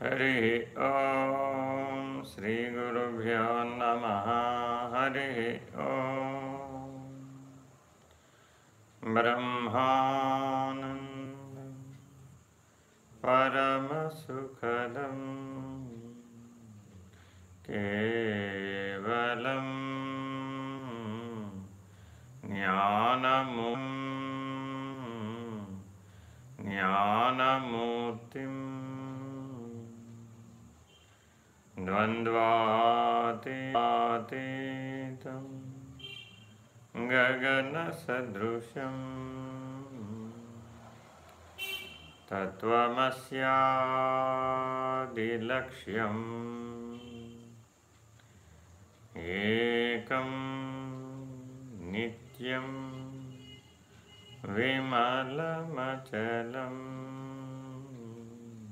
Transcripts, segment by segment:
हरि ॐ श्रीगुरुभ्यो नमः। हरिः ॐ ब्रह्मानन्दं परमसुखदं केवलं ज्ञानमुं ज्ञानमूर्तिम्। द्वन्द्वातीतं गगनसदृशम् तत्त्वमस्यादिलक्ष्यम् एकं नित्यं विमलमचलं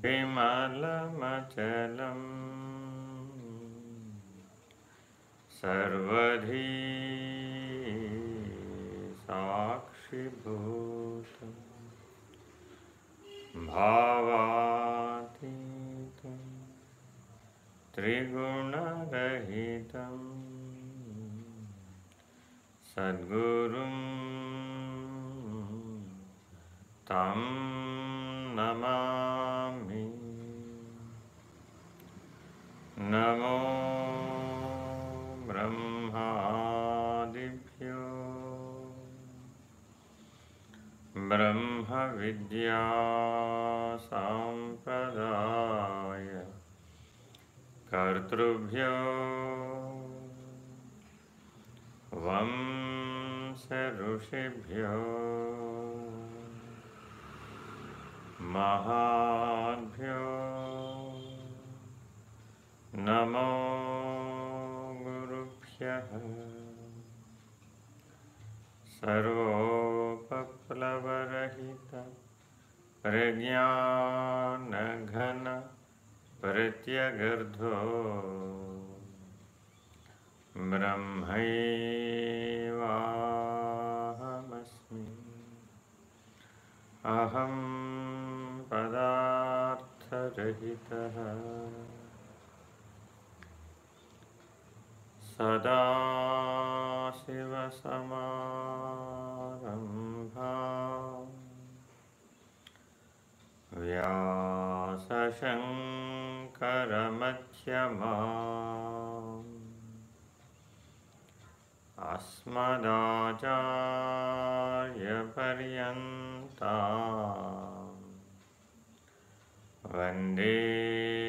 विमलमचलम् सर्वधी साक्षिभूतं भावातीतं त्रिगुणरहितं सद्गुरुं तं नमामि। नमो ब्रह्मादिभ्यो। ब्रह्मविद्यासाम्प्रदाय कर्तृभ्यो। वंशऋषिभ्यो। महाभ्यो। नमो सर्वोपप्लवरहित प्रज्ञानघन प्रत्यगर्धो ब्रह्मैवाहमस्मि। अहं पदार्थरहितः सदाशिवसमारम्भा व्यासशङ्करमध्यमा। अस्मदाचार्यपर्यन्ता। वंदे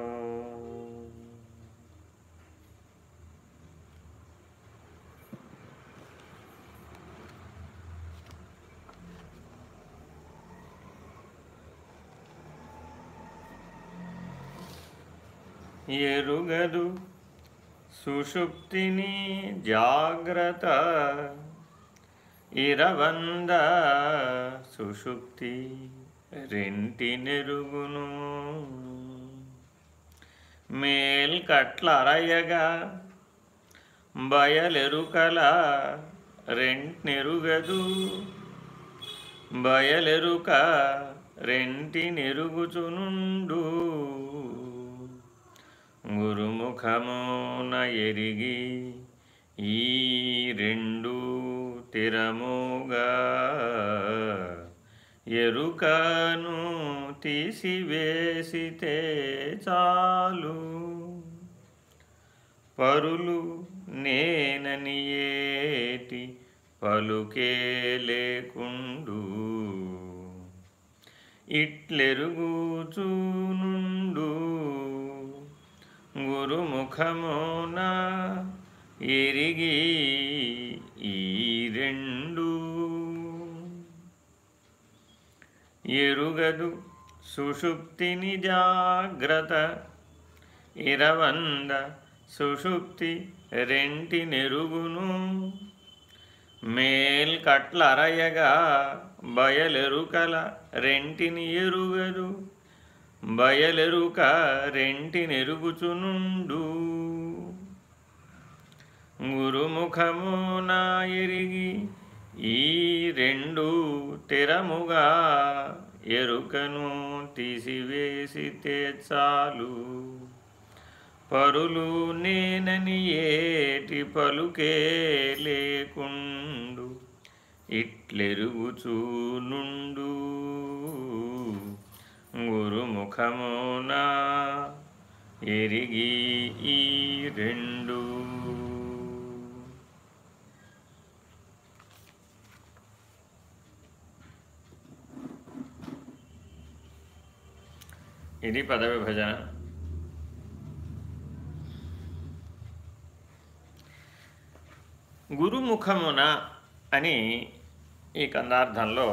ఎరుగదు. సుషుప్తిని జాగ్రత్త. ఇరవంద సుషుప్తి రెంటినెరుగును మేల్కట్లరయగా బయలెరుకల రెంట్నెరుగదు. బయలెరుక రెంటినెరుగుచునుండు గురుముఖమున ఎరిగి ఈ రెండు తిరముగా ఎరుకను తీసివేసితే చాలు. పరులు నేనని ఏటి పలుకే లేకుండు. ఇట్లెరుగుచూనుండు. గురుముఖమున ఎరిగి ఈ రెండు. ఎరుగదు సుషుప్తిని జాగ్రత్త. ఇరవంద సుషుప్తి రెంటి నెరుగును. మేల్ బయలెరుకల రెంటిని ఎరుగదు. బయలెరుక రెంటినెరుగుచునుండు గురుముఖము నా ఎరిగి ఈ రెండు తెరముగా ఎరుకను తీసివేసితే చాలు. పరులు నేనని ఏటి పలుకే లేకుండు. ఇట్లెరుగుచూనుండు. గురుముఖమున ఎరిగి ఈ రెండు. ఇది పద విభజన గురుముఖమున అని ఈ కందార్థంలో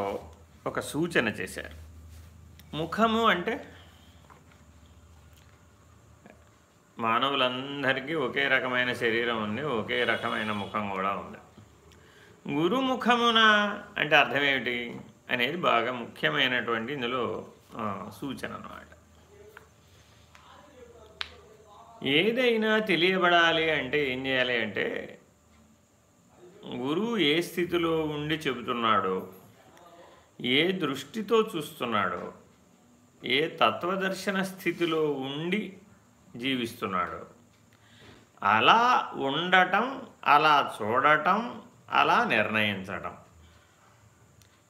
ఒక సూచన చేశారు. ముఖము అంటే మానవులందరికీ ఒకే రకమైన శరీరం ఉంది ఒకే రకమైన ముఖం కూడా ఉంది. గురుముఖమున అంటే అర్థం ఏమిటి అనేది బాగా ముఖ్యమైనటువంటి ఇందులో సూచన అన్నమాట. ఏదైనా తెలియబడాలి అంటే ఏం చేయాలి అంటే గురువు ఏ స్థితిలో ఉండి చెబుతున్నాడో ఏ దృష్టితో చూస్తున్నాడో ఏ తత్వదర్శన స్థితిలో ఉండి జీవిస్తున్నాడో? అలా ఉండటం అలా చూడటం అలా నిర్ణయించటం.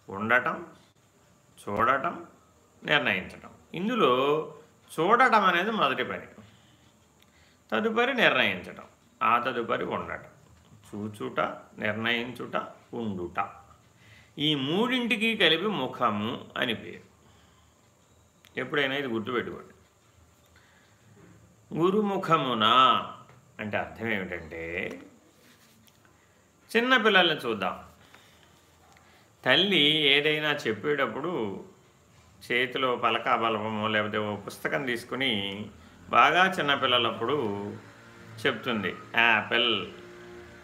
ఉండటం చూడటం నిర్ణయించటం. ఇందులో చూడటం అనేది మొదటి పని. తదుపరి నిర్ణయించటం. ఆ తదుపరి ఉండటం. చూచుట నిర్ణయించుట ఉండుట. ఈ మూడింటికి కలిపి ముఖము అని పేరు. ఎప్పుడైనా ఇది గుర్తుపెట్టుకోండి. గురుముఖమున అంటే అర్థం ఏమిటంటే చిన్నపిల్లల్ని చూద్దాం. తల్లి ఏదైనా చెప్పేటప్పుడు చేతిలో పలకా బలపమో లేకపోతే ఓ పుస్తకం తీసుకుని బాగా చిన్నపిల్లలప్పుడు చెప్తుంది. యాపిల్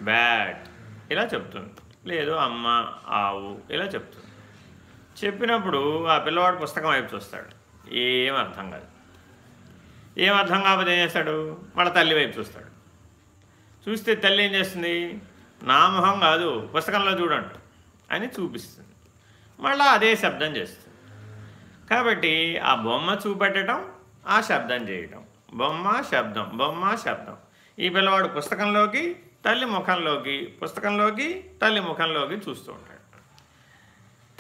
బ్యాట్ ఇలా చెప్తుంది. లేదు అమ్మ ఆవు ఇలా చెప్తుంది. చెప్పినప్పుడు ఆ పిల్లవాడు పుస్తకం వైపు చూస్తాడు. ఏం అర్థం కాదు ఏం అర్థం కాకపోతే ఏం చేస్తాడు? మళ్ళీ తల్లి వైపు చూస్తాడు. చూస్తే తల్లి ఏం చేస్తుంది? నా మొహం కాదు పుస్తకంలో చూడండి అని చూపిస్తుంది. మళ్ళీ అదే శబ్దం చేస్తుంది. కాబట్టి ఆ బొమ్మ చూపెట్టడం ఆ శబ్దం చేయటం. బొమ్మ శబ్దం బొమ్మ శబ్దం. ఈ పిల్లవాడు పుస్తకంలోకి తల్లి ముఖంలోకి పుస్తకంలోకి తల్లి ముఖంలోకి చూస్తూ ఉంటాడు.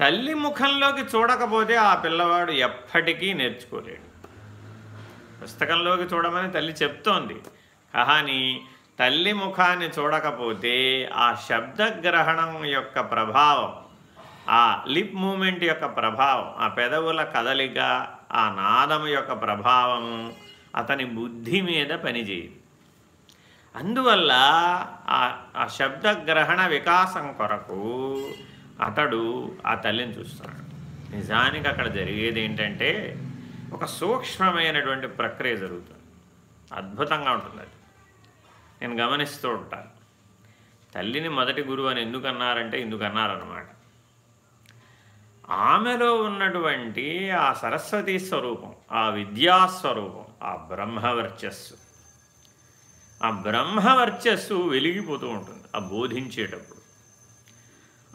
తల్లి ముఖంలోకి చూడకపోతే ఆ పిల్లవాడు ఎప్పటికీ నేర్చుకోలేడు. పుస్తకంలోకి చూడమని తల్లి చెప్తోంది. కానీ తల్లి ముఖాన్ని చూడకపోతే ఆ శబ్దగ్రహణం యొక్క ప్రభావం ఆ లిప్ మూమెంట్ యొక్క ప్రభావం ఆ పెదవుల కదలిక ఆ నాదము యొక్క ప్రభావము అతని బుద్ధి మీద పనిచేయదు. అందువల్ల ఆ శబ్దగ్రహణ వికాసం కొరకు అతడు ఆ తల్లిని చూస్తున్నాడు నిజానికి అక్కడ జరిగేది ఏంటంటే ఒక సూక్ష్మమైనటువంటి ప్రక్రియ జరుగుతుంది. అద్భుతంగా ఉంటుంది అది. నేను గమనిస్తూ ఉంటాను. తల్లిని మొదటి గురువు అని ఎందుకు అన్నారంటే ఎందుకు అన్నారన్నమాట ఆమెలో ఉన్నటువంటి ఆ సరస్వతీ స్వరూపం ఆ విద్యాస్వరూపం ఆ బ్రహ్మవర్చస్సు. ఆ బ్రహ్మవర్చస్సు వెలిగిపోతూ ఉంటుంది ఆ బోధించేటప్పుడు.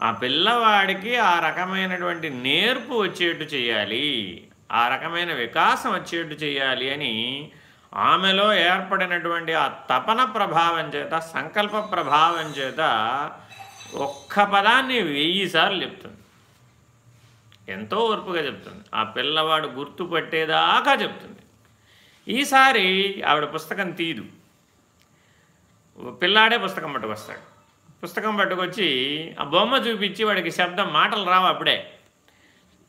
ఆ పిల్లవాడికి ఆ రకమైనటువంటి నేర్పు వచ్చేట్టు చేయాలి ఆ రకమైన వికాసం వచ్చేట్టు చేయాలి అని ఆమెలో ఏర్పడినటువంటి ఆ తపన ప్రభావం చేత సంకల్ప ప్రభావం చేత ఒక్క పదాన్ని వెయ్యి సార్లు చెప్తుంది. ఎంతో ఓర్పుగా చెప్తుంది. ఆ పిల్లవాడు గుర్తుపట్టేదాకా చెప్తుంది. ఈసారి ఆవిడ పుస్తకం తీదు. పిల్లాడే పుస్తకం పట్టుకొస్తాడు. పుస్తకం పట్టుకొచ్చి ఆ బొమ్మ చూపించి వాడికి శబ్దం మాటలు రావు అప్పుడే.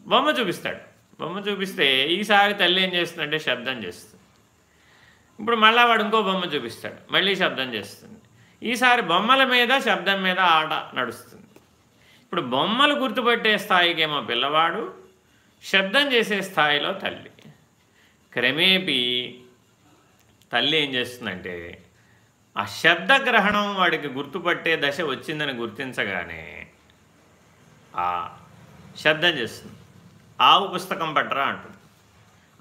బొమ్మ చూపిస్తాడు. బొమ్మ చూపిస్తే ఈసారి తల్లి ఏం చేస్తుందంటే శబ్దం చేస్తుంది. ఇప్పుడు మళ్ళీ వాడు ఇంకో బొమ్మ చూపిస్తాడు. మళ్ళీ శబ్దం చేస్తుంది. ఈసారి బొమ్మల మీద శబ్దం మీద ఆట నడుస్తుంది. ఇప్పుడు బొమ్మలు గుర్తుపట్టే స్థాయికేమో పిల్లవాడు శబ్దం చేసే స్థాయిలో తల్లి. క్రమేపీ తల్లి ఏం చేస్తుందంటే ఆ శబ్దగ్రహణం వాడికి గుర్తుపట్టే దశ వచ్చిందని గుర్తించగానే ఆ శబ్దం చేస్తుంది. ఆవు పుస్తకం పట్టరా అంటుంది.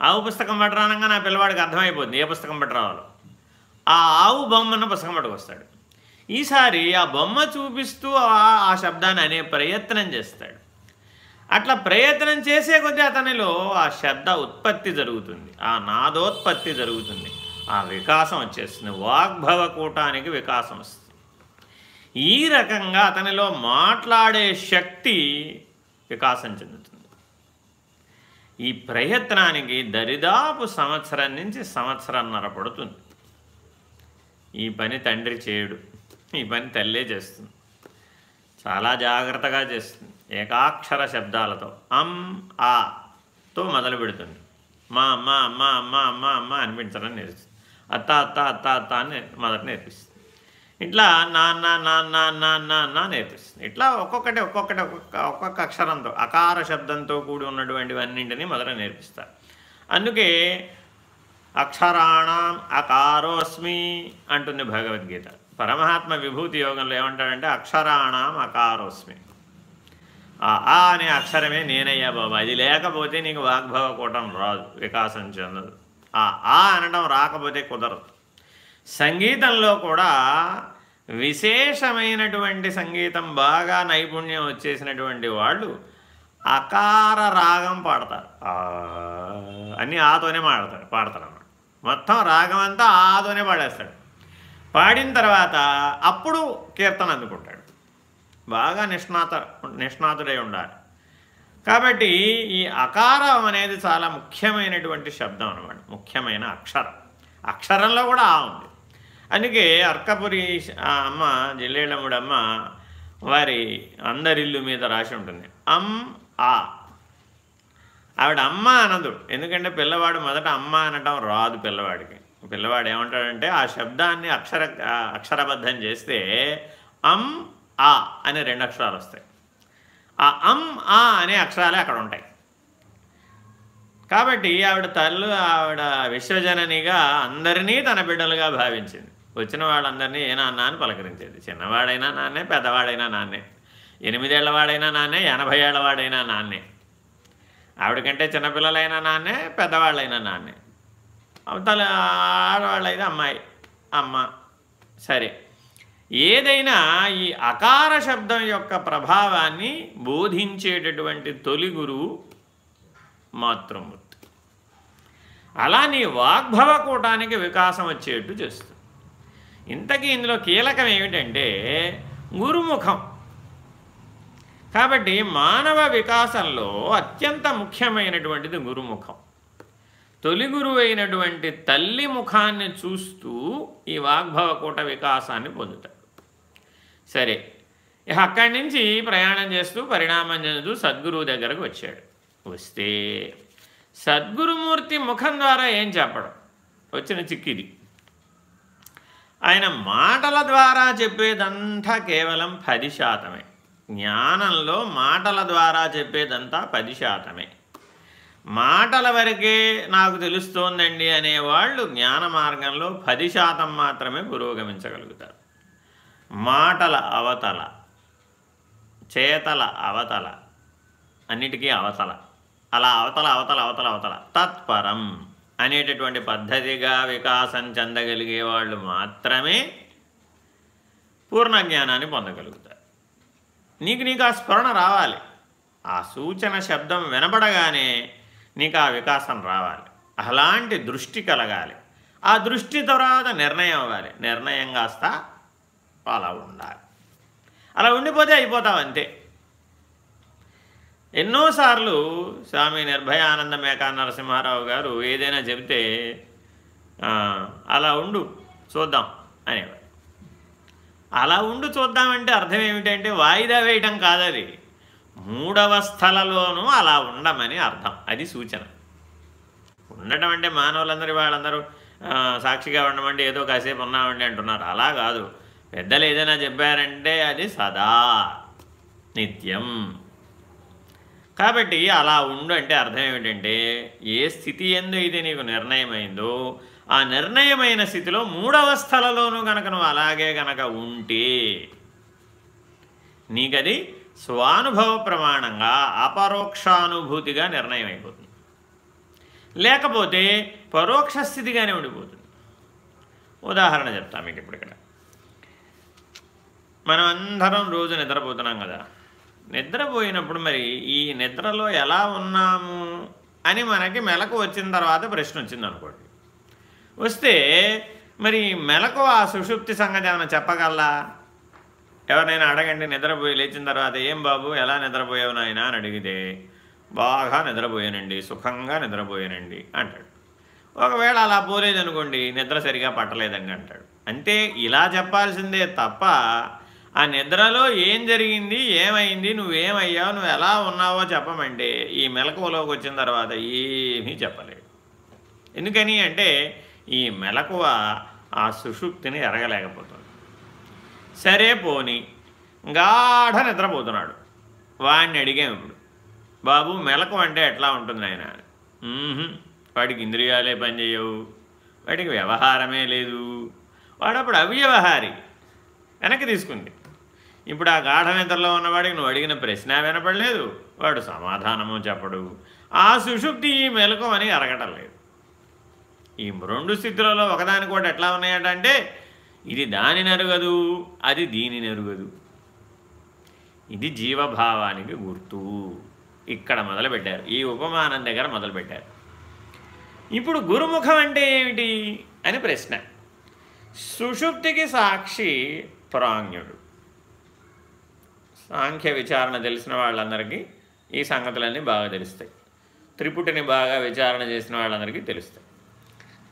ఆవు పుస్తకం పట్టరా అనగా నా పిల్లవాడికి అర్థమైపోతుంది. ఏ పుస్తకం పట్టరావాలో ఆ ఆవు బొమ్మన్న పుస్తకం పట్టుకొస్తాడు ఈసారి ఆ బొమ్మ చూపిస్తూ ఆ శబ్దాన్ని అనే ప్రయత్నం చేస్తాడు. అట్లా ప్రయత్నం చేసే కొద్దీ అతనిలో ఆ శబ్ద ఉత్పత్తి జరుగుతుంది. ఆ నాదోత్పత్తి జరుగుతుంది. ఆ వికాసం వచ్చేస్తుంది. వాగ్భవ కూటానికి వికాసం వస్తుంది. ఈ రకంగా అతనిలో మాట్లాడే శక్తి వికాసం చెందుతుంది. ఈ ప్రయత్నానికి దరిదాపు సంవత్సరం నుంచి సంవత్సరంన్నర పడుతుంది. ఈ పని తండ్రి చేయడు ఈ పని తల్లే చేస్తుంది. చాలా జాగ్రత్తగా చేస్తుంది. ఏకాక్షర శబ్దాలతో అమ్ ఆతో మొదలు పెడుతుంది మా అమ్మ అమ్మ అమ్మ అమ్మ అమ్మ అనిపించడం నేర్చుతుంది. అత్త అత్త అత్త అత్త అని మొదట నేర్పిస్తుంది. ఇట్లా నాన్న నాన్న నాన్న నా నేర్పిస్తుంది. ఇట్లా ఒక్కొక్కటి ఒక్కొక్కటి ఒక్కొక్క ఒక్కొక్క అక్షరంతో అకార శబ్దంతో కూడి ఉన్నటువంటివన్నింటినీ మొదట నేర్పిస్తారు. అందుకే అక్షరాణం అకారోస్మి అంటుంది భగవద్గీత. పరమాత్మ విభూతి యోగంలో ఏమంటాడంటే అక్షరాణం అకారోస్మి. ఆ ఆ అనే అక్షరమే నేనయ్యా బాబా. అది లేకపోతే నీకు వాగ్భవ కూటం రాదు వికాసం చెందదు. ఆ ఆ అనడం రాకపోతే కుదరదు. సంగీతంలో కూడా విశేషమైనటువంటి సంగీతం బాగా నైపుణ్యం వచ్చేసినటువంటి వాళ్ళు అకార రాగం పాడతారు. అన్నీ ఆతోనే పాడతారు పాడతారు అన్నమాట మొత్తం రాగం అంతా ఆతోనే పాడేస్తాడు. పాడిన తర్వాత అప్పుడు కీర్తన అందుకుంటాడు. బాగా నిష్ణాత నిష్ణాతుడై ఉండాలి. కాబట్టి ఈ అకారం అనేది చాలా ముఖ్యమైనటువంటి శబ్దం అనమాట. ముఖ్యమైన అక్షరం. అక్షరంలో కూడా ఆ ఉంది. అందుకే అర్కపురి అమ్మ జిల్లేళ్ళమ్ముడు వారి అందరిల్లు మీద రాసి ఉంటుంది. అమ్ ఆ. ఆవిడ అమ్మ అనదు. ఎందుకంటే పిల్లవాడు మొదట అమ్మ అనటం రాదు పిల్లవాడికి. పిల్లవాడు ఏమంటాడంటే ఆ శబ్దాన్ని అక్షర అక్షరబద్ధం చేస్తే అమ్ ఆ అనే రెండు అక్షరాలు వస్తాయి. ఆ అమ్ ఆ అనే అక్షరాలే అక్కడ ఉంటాయి. కాబట్టి ఆవిడ తల్లు ఆవిడ విశ్వజననిగా అందరినీ తన బిడ్డలుగా భావించింది. వచ్చిన వాళ్ళందరినీ ఏ నాన్న అని పలకరించేది. చిన్నవాడైనా నాన్నే పెద్దవాడైనా నాన్నే ఎనిమిదేళ్ళవాడైనా నాన్నే ఎనభై ఏళ్ళవాడైనా నాన్నే ఆవిడకంటే చిన్నపిల్లలైనా నాన్నే పెద్దవాళ్ళైనా నాన్నే. అవతల ఆడవాళ్ళైతే అమ్మాయి అమ్మ సరే. ఏదైనా ఈ అకార శబ్దం యొక్క ప్రభావాన్ని బోధించేటటువంటి తొలి గురువు మాతృమూర్తి. అలా నీ వాగ్భవ కూటానికి వికాసం వచ్చేట్టు చేస్తుంది. ఇంతకీ ఇందులో కీలకం ఏమిటంటే గురుముఖం. కాబట్టి మానవ వికాసంలో అత్యంత ముఖ్యమైనటువంటిది గురుముఖం. తొలి గురువైనటువంటి తల్లి ముఖాన్ని చూస్తూ ఈ వాగ్భవకూట వికాసాన్ని పొందుతాడు. సరే. అక్కడి నుంచి ప్రయాణం చేస్తూ పరిణామం చెందుతూ సద్గురువు దగ్గరకు వచ్చాడు. వస్తే సద్గురుమూర్తి ముఖం ద్వారా ఏం చెప్పడం? వచ్చిన చిక్కిది. ఆయన మాటల ద్వారా చెప్పేదంతా కేవలం పది శాతమే. జ్ఞానంలో మాటల ద్వారా చెప్పేదంతా పది శాతమే. మాటల వరకే నాకు తెలుస్తోందండి అనేవాళ్ళు జ్ఞాన మార్గంలో పది శాతం మాత్రమే పురోగమించగలుగుతారు. మాటల అవతల చేతల అవతల అన్నిటికీ అవతల. అలా అవతల అవతల అవతల అవతల. తత్పరం అనేటటువంటి పద్ధతిగా వికాసం చెందగలిగే వాళ్ళు మాత్రమే పూర్ణ జ్ఞానాన్ని పొందగలుగుతారు. నీకు నీకు ఆ స్ఫురణ రావాలి. ఆ సూచన శబ్దం వినపడగానే నీకు ఆ వికాసం రావాలి. అలాంటి దృష్టి కలగాలి. ఆ దృష్టి తర్వాత నిర్ణయం అవ్వాలి. నిర్ణయం కాస్త అలా ఉండాలి. అలా ఉండిపోతే అయిపోతాం అంతే ఎన్నోసార్లు స్వామి నిర్భయానంద మేకా నరసింహారావు గారు ఏదైనా చెబితే అలా ఉండు చూద్దాం అనేవారు. అలా ఉండు చూద్దామంటే అర్థం ఏమిటంటే వాయిదా వేయటం కాదది. మూడవస్థలలోనూ అలా ఉండమని అర్థం. అది సూచన. ఉండటం అంటే మానవులందరూ వాళ్ళందరూ సాక్షిగా ఉండమంటే ఏదో కాసేపు ఉన్నామండి అంటున్నారు. అలా కాదు. పెద్దలు ఏదైనా చెప్పారంటే అది సదా నిత్యం. కాబట్టి అలా ఉండు అంటే అర్థం ఏమిటంటే ఏ స్థితి ఎందు ఇది నీకు నిర్ణయమైందో ఆ నిర్ణయమైన స్థితిలో మూడవస్థలలోనూ గనక నువ్వు అలాగే గనక ఉంటే నీకది స్వానుభవ ప్రమాణంగా అపరోక్షానుభూతిగా నిర్ణయం అయిపోతుంది లేకపోతే పరోక్ష స్థితిగానే ఉండిపోతుంది. ఉదాహరణ చెప్తాను మీకు ఇప్పుడు ఇక్కడ మనం అందరం రోజు నిద్రపోతున్నాం కదా. నిద్రపోయినప్పుడు మరి ఈ నిద్రలో ఎలా ఉన్నాము అని మనకి మెలకు వచ్చిన తర్వాత ప్రశ్న వచ్చింది అనుకోండి. వస్తే మరి మెలకు ఆ సుషుప్తి సంగతి ఏమైనా చెప్పగలరా? ఎవరినైనా అడగండి నిద్రపోయి లేచిన తర్వాత ఏం బాబు ఎలా నిద్రపోయావు నాయన? అని అడిగితే బాగా నిద్రపోయానండి సుఖంగా నిద్రపోయానండి అంటాడు. ఒకవేళ అలా పోలేదనుకోండి నిద్ర సరిగా పట్టలేదండి అంటాడు. అంటే ఇలా చెప్పాల్సిందే తప్ప ఆ నిద్రలో ఏం జరిగింది? ఏమైంది? నువ్వేమయ్యావు? నువ్వు ఎలా ఉన్నావో చెప్పమంటే ఈ మెలకువలోకి వచ్చిన తర్వాత ఏమీ చెప్పలేడు ఎందుకని అంటే ఈ మెలకువ ఆ సుషుప్తిని ఎరగలేకపోతుంది. సరే పోని. గాఢ నిద్రపోతున్నాడు. వాడిని అడిగాం ఇప్పుడు. బాబు మెలకు అంటే ఎట్లా ఉంటుంది ఆయన వాడికి ఇంద్రియాలే పనిచేయవు వాడికి వ్యవహారమే లేదు. వాడప్పుడు అవ్యవహారి. వెనక్కి తీసుకుంది. ఇప్పుడు ఆ గాఢ నిద్రలో ఉన్నవాడికి నువ్వు అడిగిన ప్రశ్న వినపడలేదు. వాడు సమాధానము చెప్పడు. ఆ సుషుప్తి ఈ మెలకు అని అరగటం లేదు. ఈ రెండు స్థితులలో ఒకదాని కూడా ఎట్లా ఉన్నాయట అంటే ఇది దాని నరుగదు అది దీని నరుగదు ఇది జీవభావానికి గుర్తు. ఇక్కడ మొదలుపెట్టారు. ఈ ఉపమానం దగ్గర మొదలుపెట్టారు. ఇప్పుడు గురుముఖం అంటే ఏమిటి అని ప్రశ్న. సుషుప్తికి సాక్షి ప్రాంగ్యుడు సాంఖ్య విచారణ తెలిసిన వాళ్ళందరికీ ఈ సంగతులన్నీ బాగా తెలుస్తాయి. త్రిపుటిని బాగా విచారణ చేసిన వాళ్ళందరికీ తెలుస్తాయి.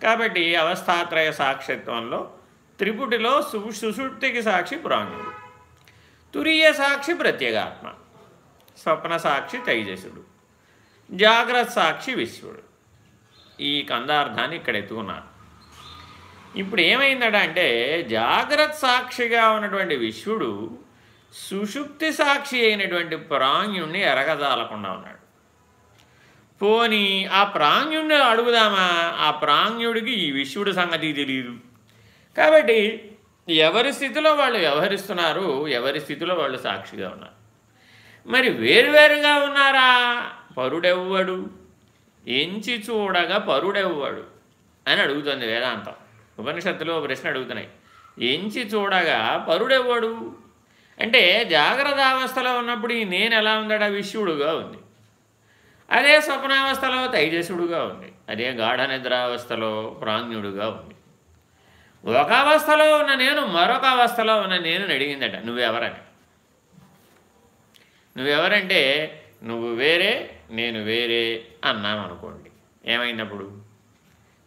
కాబట్టి అవస్థాత్రయ సాక్షిత్వంలో త్రిపుటిలో సు సుషుప్తికి సాక్షి పురాణుడు తురియ సాక్షి ప్రత్యేగాత్మ. స్వప్న సాక్షి తైజసుడు. జాగ్రత్త సాక్షి విశ్వడు. ఈ కందార్థాన్ని ఇక్కడ ఎత్తుకున్నాను. ఇప్పుడు ఏమైందట అంటే జాగ్రత్త సాక్షిగా ఉన్నటువంటి విశ్వడు సుషుప్తి సాక్షి అయినటువంటి ప్రాంగుణ్ణి ఎరగదాలకుండా ఉన్నాడు. పోని ఆ ప్రాంగ్యుడిని అడుగుదామా? ఆ ప్రాంగుడికి ఈ విశ్వడు సంగతి తెలియదు కాబట్టి ఎవరి స్థితిలో వాళ్ళు వ్యవహరిస్తున్నారు ఎవరి స్థితిలో వాళ్ళు సాక్షిగా ఉన్నారు? మరి వేరువేరుగా ఉన్నారా? పరుడెవ్వడు? ఎంచి చూడగా పరుడెవ్వడు? అని అడుగుతుంది వేదాంతం. ఉపనిషత్తులో ప్రశ్న అడుగుతున్నాయి. ఎంచి చూడగా పరుడెవ్వడు? అంటే జాగ్రత్త అవస్థలో ఉన్నప్పుడు ఈ నేను ఎలా ఉందట విష్యుడుగా ఉంది. అదే స్వప్నావస్థలో తైజసుడుగా ఉంది. అదే గాఢ నిద్రావస్థలో ప్రాజ్ఞుడుగా ఉంది. ఒక అవస్థలో ఉన్న నేను మరొక అవస్థలో ఉన్న నేను అడిగిందట నువ్వెవరని? నువ్వెవరంటే నువ్వు వేరే నేను వేరే అన్నాం అనుకోండి. ఏమైనప్పుడు?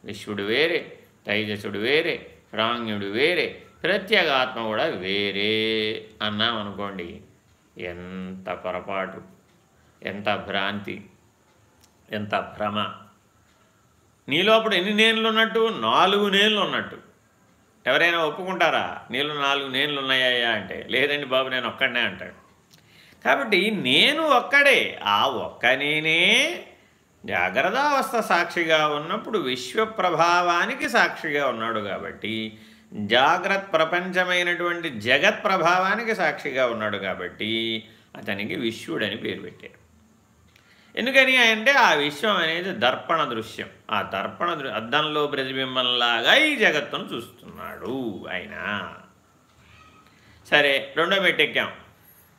విశ్వడు వేరే తైజసుడు వేరే ప్రాంగ్యుడు వేరే ప్రత్యేగాత్మ కూడా వేరే అన్నాం అనుకోండి. ఎంత పొరపాటు ఎంత భ్రాంతి ఎంత భ్రమ. నీలోపడు ఎన్ని నేళ్ళు ఉన్నట్టు? నాలుగు నేనులు ఉన్నట్టు. ఎవరైనా ఒప్పుకుంటారా? నీళ్ళు నాలుగు నేళ్ళు ఉన్నాయా అంటే లేదండి బాబు నేను ఒక్కడనే అంటాడు. కాబట్టి నేను ఒక్కడే ఆ ఒక్క నేనే జాగ్రత్తావస్థ సాక్షిగా ఉన్నప్పుడు విశ్వప్రభావానికి సాక్షిగా ఉన్నాడు కాబట్టి జాగ్రత్త ప్రపంచమైనటువంటి జగత్ ప్రభావానికి సాక్షిగా ఉన్నాడు కాబట్టి అతనికి విశ్వడని పేరు పెట్టారు ఎందుకని అంటే ఆ విశ్వం అనేది దర్పణ దృశ్యం. ఆ దర్పణ దృ అద్దంలో ప్రతిబింబంలాగా ఈ జగత్తును చూస్తున్నాడు ఆయన. సరే రెండో మెట్టెక్కాం.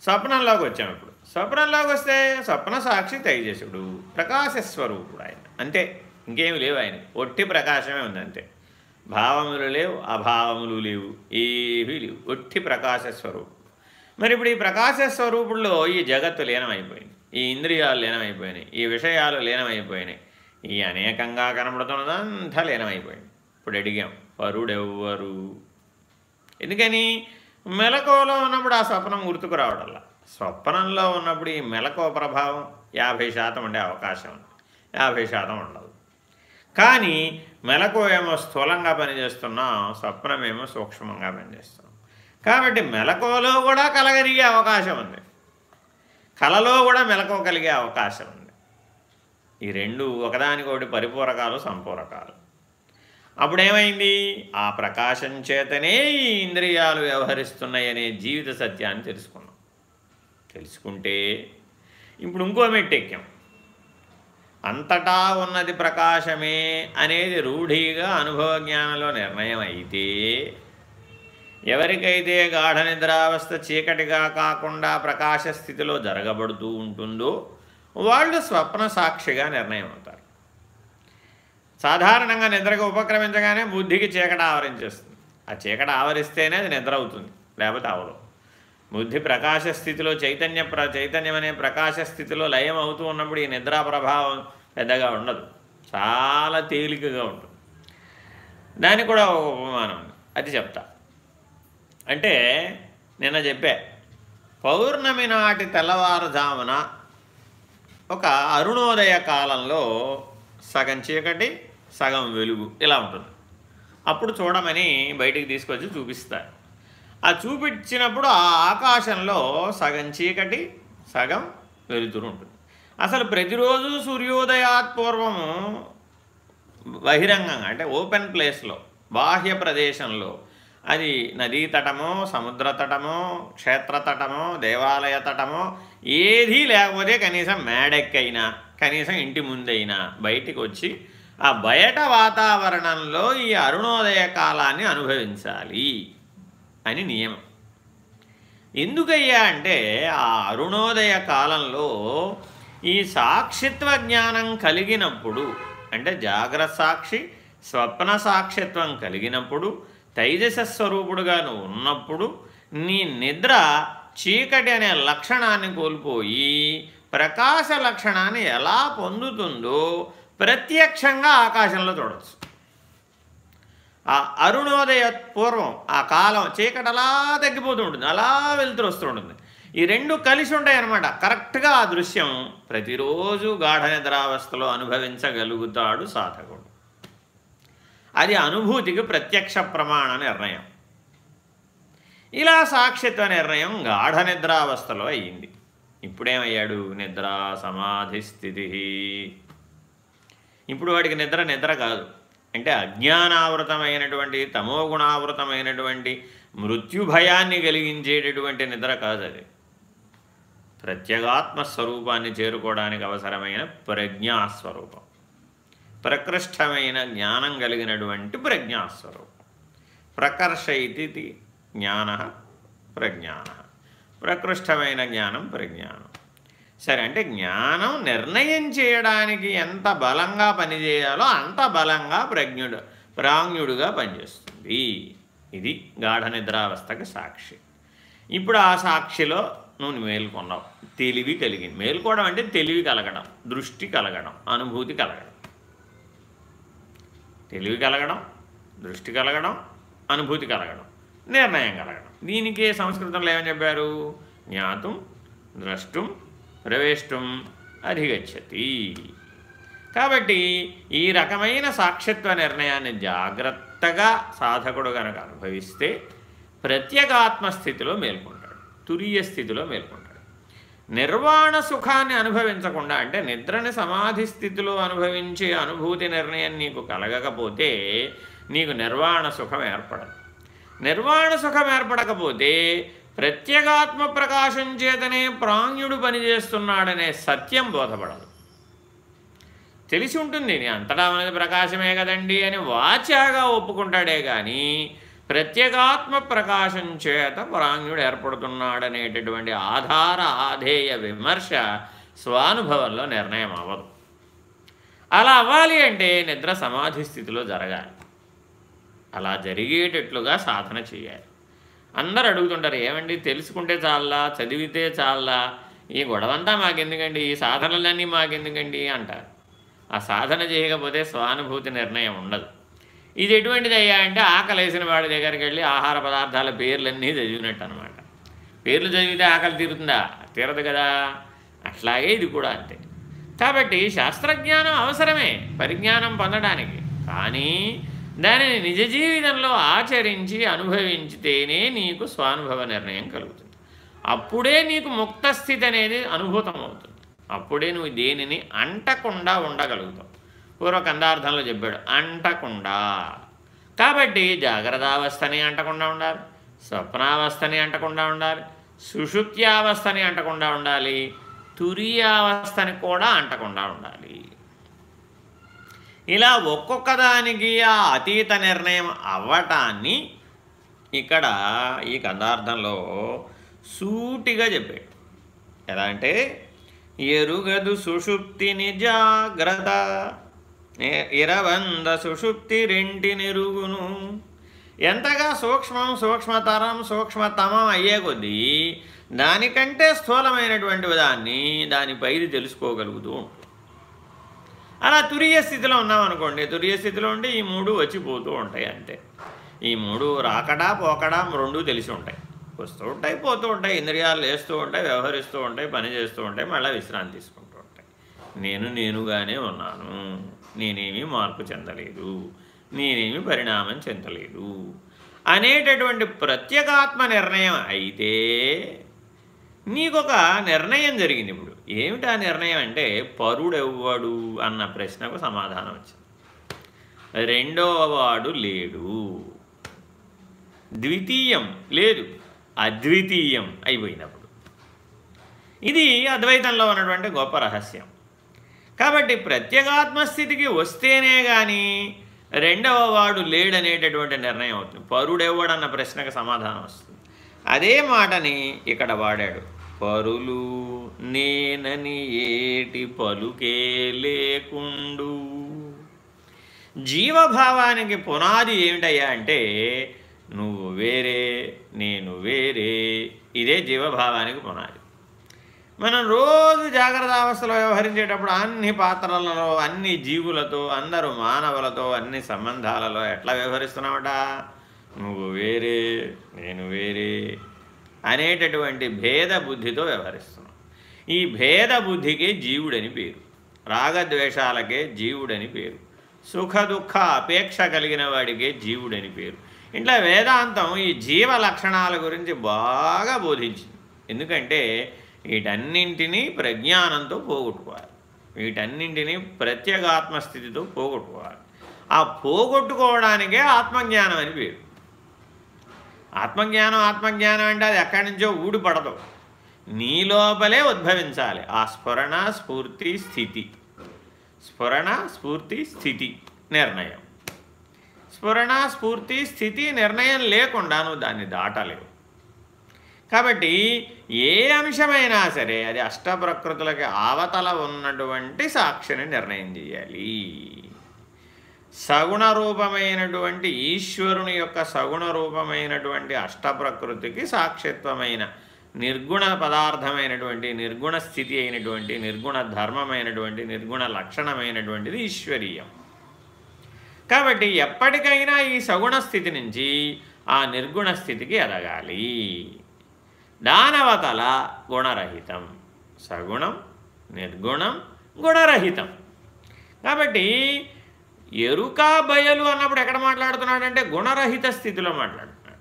స్వప్నంలోకి వచ్చాం ఇప్పుడు. స్వప్నంలోకి వస్తే స్వప్న సాక్షి తైజసుడు ప్రకాశస్వరూపుడు ఆయన. అంతే ఇంకేమి లేవు ఆయన ఒట్టి ప్రకాశమే ఉంది అంతే భావములు లేవు అభావములు లేవు ఏవీ లేవు. ఒట్టి ప్రకాశస్వరూపుడు మరి ఇప్పుడు ఈ ప్రకాశస్వరూపుల్లో ఈ జగత్తు లీనమైపోయింది ఈ ఇంద్రియాలు లీనమైపోయినాయి ఈ విషయాలు లీనమైపోయినాయి ఈ అనేకంగా కనబడుతున్నదంతా లీనమైపోయింది. ఇప్పుడు అడిగాం పరుడెవ్వరు ఎందుకని? మెలకువలో ఉన్నప్పుడు ఆ స్వప్నం గుర్తుకు రావడంలా స్వప్నంలో ఉన్నప్పుడు ఈ మెలకువ ప్రభావం యాభై శాతం ఉండే అవకాశం ఉంది. యాభై శాతం ఉండదు. కానీ మెలకు ఏమో స్థూలంగా పనిచేస్తున్నాం స్వప్నమేమో సూక్ష్మంగా పనిచేస్తున్నాం. కాబట్టి మెలకువలో కూడా కలగలిగే అవకాశం ఉంది. కలలో కూడా మెలకువ కలిగే అవకాశం ఉంది. ఈ రెండు ఒకదానికొకటి పరిపూరకాలు సంపూరకాలు. అప్పుడేమైంది? ఆ ప్రకాశం చేతనే ఈ ఇంద్రియాలు వ్యవహరిస్తున్నాయనే జీవిత సత్యాన్ని తెలుసుకున్నాం. తెలుసుకుంటే ఇప్పుడు ఇంకో మెట్టెక్కాం. అంతటా ఉన్నది ప్రకాశమే అనేది రూఢీగా అనుభవ జ్ఞానంలో నిర్ణయం అయితే ఎవరికైతే గాఢ నిద్రావస్థ చీకటిగా కాకుండా ప్రకాశ స్థితిలో జరగబడుతూ ఉంటుందో వాళ్ళు స్వప్న సాక్షిగా నిర్ణయం అవుతారు సాధారణంగా నిద్రకు ఉపక్రమించగానే బుద్ధికి చీకట ఆవరించేస్తుంది. ఆ చీకట ఆవరిస్తేనే అది నిద్ర అవుతుంది లేకపోతే అవదు బుద్ధి ప్రకాశ స్థితిలో చైతన్య ప్ర చైతన్యం అనే ప్రకాశ స్థితిలో లయం అవుతూ ఉన్నప్పుడు ఈ నిద్రా ప్రభావం పెద్దగా ఉండదు. చాలా తేలికగా ఉంటుంది. దానికి కూడా ఒక ఉపమానం అది చెప్తా. అంటే నిన్న చెప్పే పౌర్ణమి నాటి తెల్లవారుజామున ఒక అరుణోదయ కాలంలో సగం చీకటి సగం వెలుగు ఇలా ఉంటుంది. అప్పుడు చూడమని బయటికి తీసుకొచ్చి చూపిస్తారు. ఆ చూపించినప్పుడు ఆ ఆకాశంలో సగం చీకటి సగం వెలుతురు ఉంటుంది. అసలు ప్రతిరోజు సూర్యోదయాత్ పూర్వము బహిరంగంగా అంటే ఓపెన్ ప్లేస్లో బాహ్య ప్రదేశంలో అది నదీ తటమో సముద్ర తటమో క్షేత్ర తటమో దేవాలయ తటమో ఏదీ లేకపోతే కనీసం మేడెక్కైనా కనీసం ఇంటి ముందైనా బయటికి వచ్చి ఆ బయట వాతావరణంలో ఈ అరుణోదయ కాలాన్ని అనుభవించాలి. అని నియమం. ఎందుకయ్యా అంటే ఆ అరుణోదయ కాలంలో ఈ సాక్షిత్వ జ్ఞానం కలిగినప్పుడు అంటే జాగ్రత్త సాక్షి స్వప్న సాక్షిత్వం కలిగినప్పుడు తైజస స్వరూపుడుగా నువ్వు ఉన్నప్పుడు నీ నిద్ర చీకటి అనే లక్షణాన్ని కోల్పోయి ప్రకాశ లక్షణాన్ని ఎలా పొందుతుందో ప్రత్యక్షంగా ఆకాశంలో చూడవచ్చు ఆ అరుణోదయ పూర్వం ఆ కాలం చీకటి అలా తగ్గిపోతూ ఉంటుంది అలా వెళ్తూ వస్తూ ఉంటుంది ఈ రెండు కలిసి ఉంటాయి అన్నమాట కరెక్ట్గా ఆ దృశ్యం ప్రతిరోజు గాఢ నిద్రావస్థలో అనుభవించగలుగుతాడు సాధకుడు. అది అనుభూతికి ప్రత్యక్ష ప్రమాణ నిర్ణయం. ఇలా సాక్షిత్వ నిర్ణయం గాఢ నిద్రావస్థలో అయ్యింది. ఇప్పుడేమయ్యాడు? నిద్ర సమాధి స్థితి ఇప్పుడు వాడికి నిద్ర నిద్ర కాదు. అంటే అజ్ఞానావృతమైనటువంటి తమోగుణావృతమైనటువంటి మృత్యుభయాన్ని కలిగించేటటువంటి నిద్ర కాదు అది. ప్రత్యేగాత్మ స్వరూపాన్ని చేరుకోవడానికి అవసరమైన ప్రజ్ఞాస్వరూపం. ప్రకృష్టమైన జ్ఞానం కలిగినటువంటి ప్రజ్ఞాస్వరూపం. ప్రకర్ష ఇది జ్ఞాన ప్రజ్ఞాన. ప్రకృష్టమైన జ్ఞానం ప్రజ్ఞానం. సరే అంటే జ్ఞానం నిర్ణయం చేయడానికి ఎంత బలంగా పనిచేయాలో అంత బలంగా ప్రజ్ఞుడు ప్రాజ్ఞుడుగా పనిచేస్తుంది. ఇది గాఢ నిద్రావస్థకి సాక్షి. ఇప్పుడు ఆ సాక్షిలో నువ్వు మేల్కొన్నావు. తెలివి కలిగింది. మేల్కోవడం అంటే తెలివి కలగడం దృష్టి కలగడం అనుభూతి కలగడం. తెలివి కలగడం దృష్టి కలగడం అనుభూతి కలగడం నిర్ణయం కలగడం. దీనికే సంస్కృతంలో ఏమని చెప్పారు? జ్ఞాతం ద్రష్టం ప్రవేష్టం అధిగచ్చతి. కాబట్టి ఈ రకమైన సాక్షిత్వ నిర్ణయాన్ని జాగ్రత్తగా సాధకుడు కనుక అనుభవిస్తే ప్రత్యేగాత్మ స్థితిలో మేల్కొంటాడు తురియ స్థితిలో మేల్కొంటాడు. నిర్వాణ సుఖాన్ని అనుభవించకుండా అంటే నిద్రని సమాధి స్థితిలో అనుభవించే అనుభూతి నిర్ణయం నీకు కలగకపోతే నీకు నిర్వాణ సుఖం ఏర్పడదు. నిర్వాణ సుఖం ఏర్పడకపోతే ప్రత్యేగాత్మ ప్రకాశం చేతనే ప్రాంగ్యుడు పనిచేస్తున్నాడనే సత్యం బోధపడదు. తెలిసి ఉంటుంది నీ అంతటా అనేది ప్రకాశమే కదండి అని వాచాగా ఒప్పుకుంటాడే కానీ ప్రత్యేగాత్మ ప్రకాశం చేత ప్రాంగ్యుడు ఏర్పడుతున్నాడనేటటువంటి ఆధార ఆధేయ విమర్శ స్వానుభవంలో నిర్ణయం అవ్వదు. అలా అవ్వాలి అంటే నిద్ర సమాధి స్థితిలో జరగాలి. అలా జరిగేటట్లుగా సాధన చేయాలి. అందరు అడుగుతుంటారు ఏమండి తెలుసుకుంటే చాలా చదివితే చాలా ఈ గొడవంతా మాకెందుకండి? ఈ సాధనలన్నీ మాకెందుకండి? అంటారు. ఆ సాధన చేయకపోతే స్వానుభూతి నిర్ణయం ఉండదు. ఇది ఎటువంటిది అయ్యా అంటే ఆకలేసిన వాడి దగ్గరికి వెళ్ళి ఆహార పదార్థాల పేర్లన్నీ చదివినట్టు అనమాట పేర్లు చదివితే ఆకలి తీరుతుందా? తీరదు కదా. అట్లాగే ఇది కూడా అంతే. కాబట్టి శాస్త్రజ్ఞానం అవసరమే పరిజ్ఞానం పొందడానికి. కానీ దానిని నిజ జీవితంలో ఆచరించి అనుభవించితేనే నీకు స్వానుభవ నిర్ణయం కలుగుతుంది. అప్పుడే నీకు ముక్త స్థితి అనేది అనుభూతం అవుతుంది. అప్పుడే నువ్వు దేనిని అంటకుండా ఉండగలుగుతావు. పూర్వ కందార్థంలో చెప్పాడు అంటకుండా. కాబట్టి జాగ్రత్తావస్థని అంటకుండా ఉండాలి స్వప్నావస్థని అంటకుండా ఉండాలి సుషుప్త్యావస్థని అంటకుండా ఉండాలి తురియావస్థని కూడా అంటకుండా ఉండాలి. ఇలా ఒక్కొక్క దానికి ఆ అతీత నిర్ణయం అవ్వటాన్ని ఇక్కడ ఈ కథార్థంలో సూటిగా చెప్పాడు. ఎలా అంటే ఎరుగదు సుషుప్తిని జాగ్రత్త ఇరవంద సుషుప్తి రెంటినిరుగును ఎంతగా సూక్ష్మం సూక్ష్మతరం సూక్ష్మతమం అయ్యే కొద్దీ దానికంటే స్థూలమైనటువంటి దాన్ని దాని తెలుసుకోగలుగుతూ ఉంటుంది అలా తురియ స్థితిలో ఉన్నామనుకోండి తురియ స్థితిలో ఉండి ఈ మూడు వచ్చిపోతూ ఉంటాయి అంతే. ఈ మూడు రాకడా పోకడా రెండు తెలిసి ఉంటాయి. వస్తూ ఉంటాయి పోతూ ఉంటాయి ఇంద్రియాలు లేస్తూ ఉంటాయి వ్యవహరిస్తూ ఉంటాయి పని చేస్తూ ఉంటాయి మళ్ళీ విశ్రాంతి తీసుకుంటూ ఉంటాయి. నేను నేనుగానే ఉన్నాను. నేనేమీ మార్పు చెందలేదు. నేనేమి పరిణామం చెందలేదు. అనేటటువంటి ప్రత్యేగాత్మ నిర్ణయం అయితే నీకొక నిర్ణయం జరిగింది ఇప్పుడు. ఏమిటి ఆ నిర్ణయం అంటే పరుడెవ్వడు అన్న ప్రశ్నకు సమాధానం వచ్చింది. రెండవ వాడు లేడు. ద్వితీయం లేదు. అద్వితీయం అయిపోయినప్పుడు. ఇది అద్వైతంలో ఉన్నటువంటి గొప్ప రహస్యం. కాబట్టి ప్రత్యేగాత్మస్థితికి వస్తేనే కానీ రెండవ వాడు లేడనేటటువంటి నిర్ణయం అవుతుంది. పరుడెవ్వడన్న ప్రశ్నకు సమాధానం వస్తుంది. అదే మాటని ఇక్కడ వాడాడు. పరులు నేనని ఏటి పలుకే లేకుండు. జీవభావానికి పునాది ఏమిటయ్యా అంటే నువ్వు వేరే నేను వేరే. ఇదే జీవభావానికి పునాది. మనం రోజు జాగ్రత్త అవస్థలో వ్యవహరించేటప్పుడు అన్ని పాత్రలలో అన్ని జీవులతో అందరూ మానవులతో అన్ని సంబంధాలలో ఎట్లా వ్యవహరిస్తున్నామట నువ్వు వేరే నేను వేరే అనేటటువంటి భేద బుద్ధితో వ్యవహరిస్తున్నావు. ఈ భేద బుద్ధికి జీవుడని పేరు రాగద్వేషాలకే జీవుడని పేరు సుఖ దుఃఖ అపేక్ష కలిగిన వాడికే జీవుడని పేరు. ఇట్లా వేదాంతం ఈ జీవ లక్షణాల గురించి బాగా బోధించింది. ఎందుకంటే వీటన్నింటినీ ప్రజ్ఞానంతో పోగొట్టుకోవాలి. వీటన్నింటినీ ప్రత్యేగాత్మస్థితితో పోగొట్టుకోవాలి. ఆ పోగొట్టుకోవడానికే ఆత్మజ్ఞానం అని పేరు. ఆత్మజ్ఞానం ఆత్మజ్ఞానం అంటే అది ఎక్కడి నుంచో ఊడిపడదు. నీ లోపలే ఉద్భవించాలి. ఆ స్ఫురణ స్ఫూర్తి స్థితి. స్ఫురణ స్ఫూర్తి స్థితి నిర్ణయం. స్ఫురణ స్ఫూర్తి స్థితి నిర్ణయం లేకుండా నువ్వు దాన్ని దాటలేవు. కాబట్టి ఏ అంశమైనా సరే అది అష్టప్రకృతులకి ఆవతల ఉన్నటువంటి సాక్షిని నిర్ణయం చేయాలి. సగుణ రూపమైనటువంటి ఈశ్వరుని యొక్క సగుణ రూపమైనటువంటి అష్టప్రకృతికి సాక్షిత్వమైన నిర్గుణ పదార్థమైనటువంటి నిర్గుణ స్థితి అయినటువంటి నిర్గుణ ధర్మమైనటువంటి నిర్గుణ లక్షణమైనటువంటిది ఈశ్వరీయం. కాబట్టి ఎప్పటికైనా ఈ సగుణ స్థితి నుంచి ఆ నిర్గుణ స్థితికి ఎదగాలి. దానవతల గుణరహితం. సగుణం నిర్గుణం గుణరహితం. కాబట్టి ఎరుక బయలు అన్నప్పుడు ఎక్కడ మాట్లాడుతున్నాడంటే గుణరహిత స్థితిలో మాట్లాడుతున్నాడు.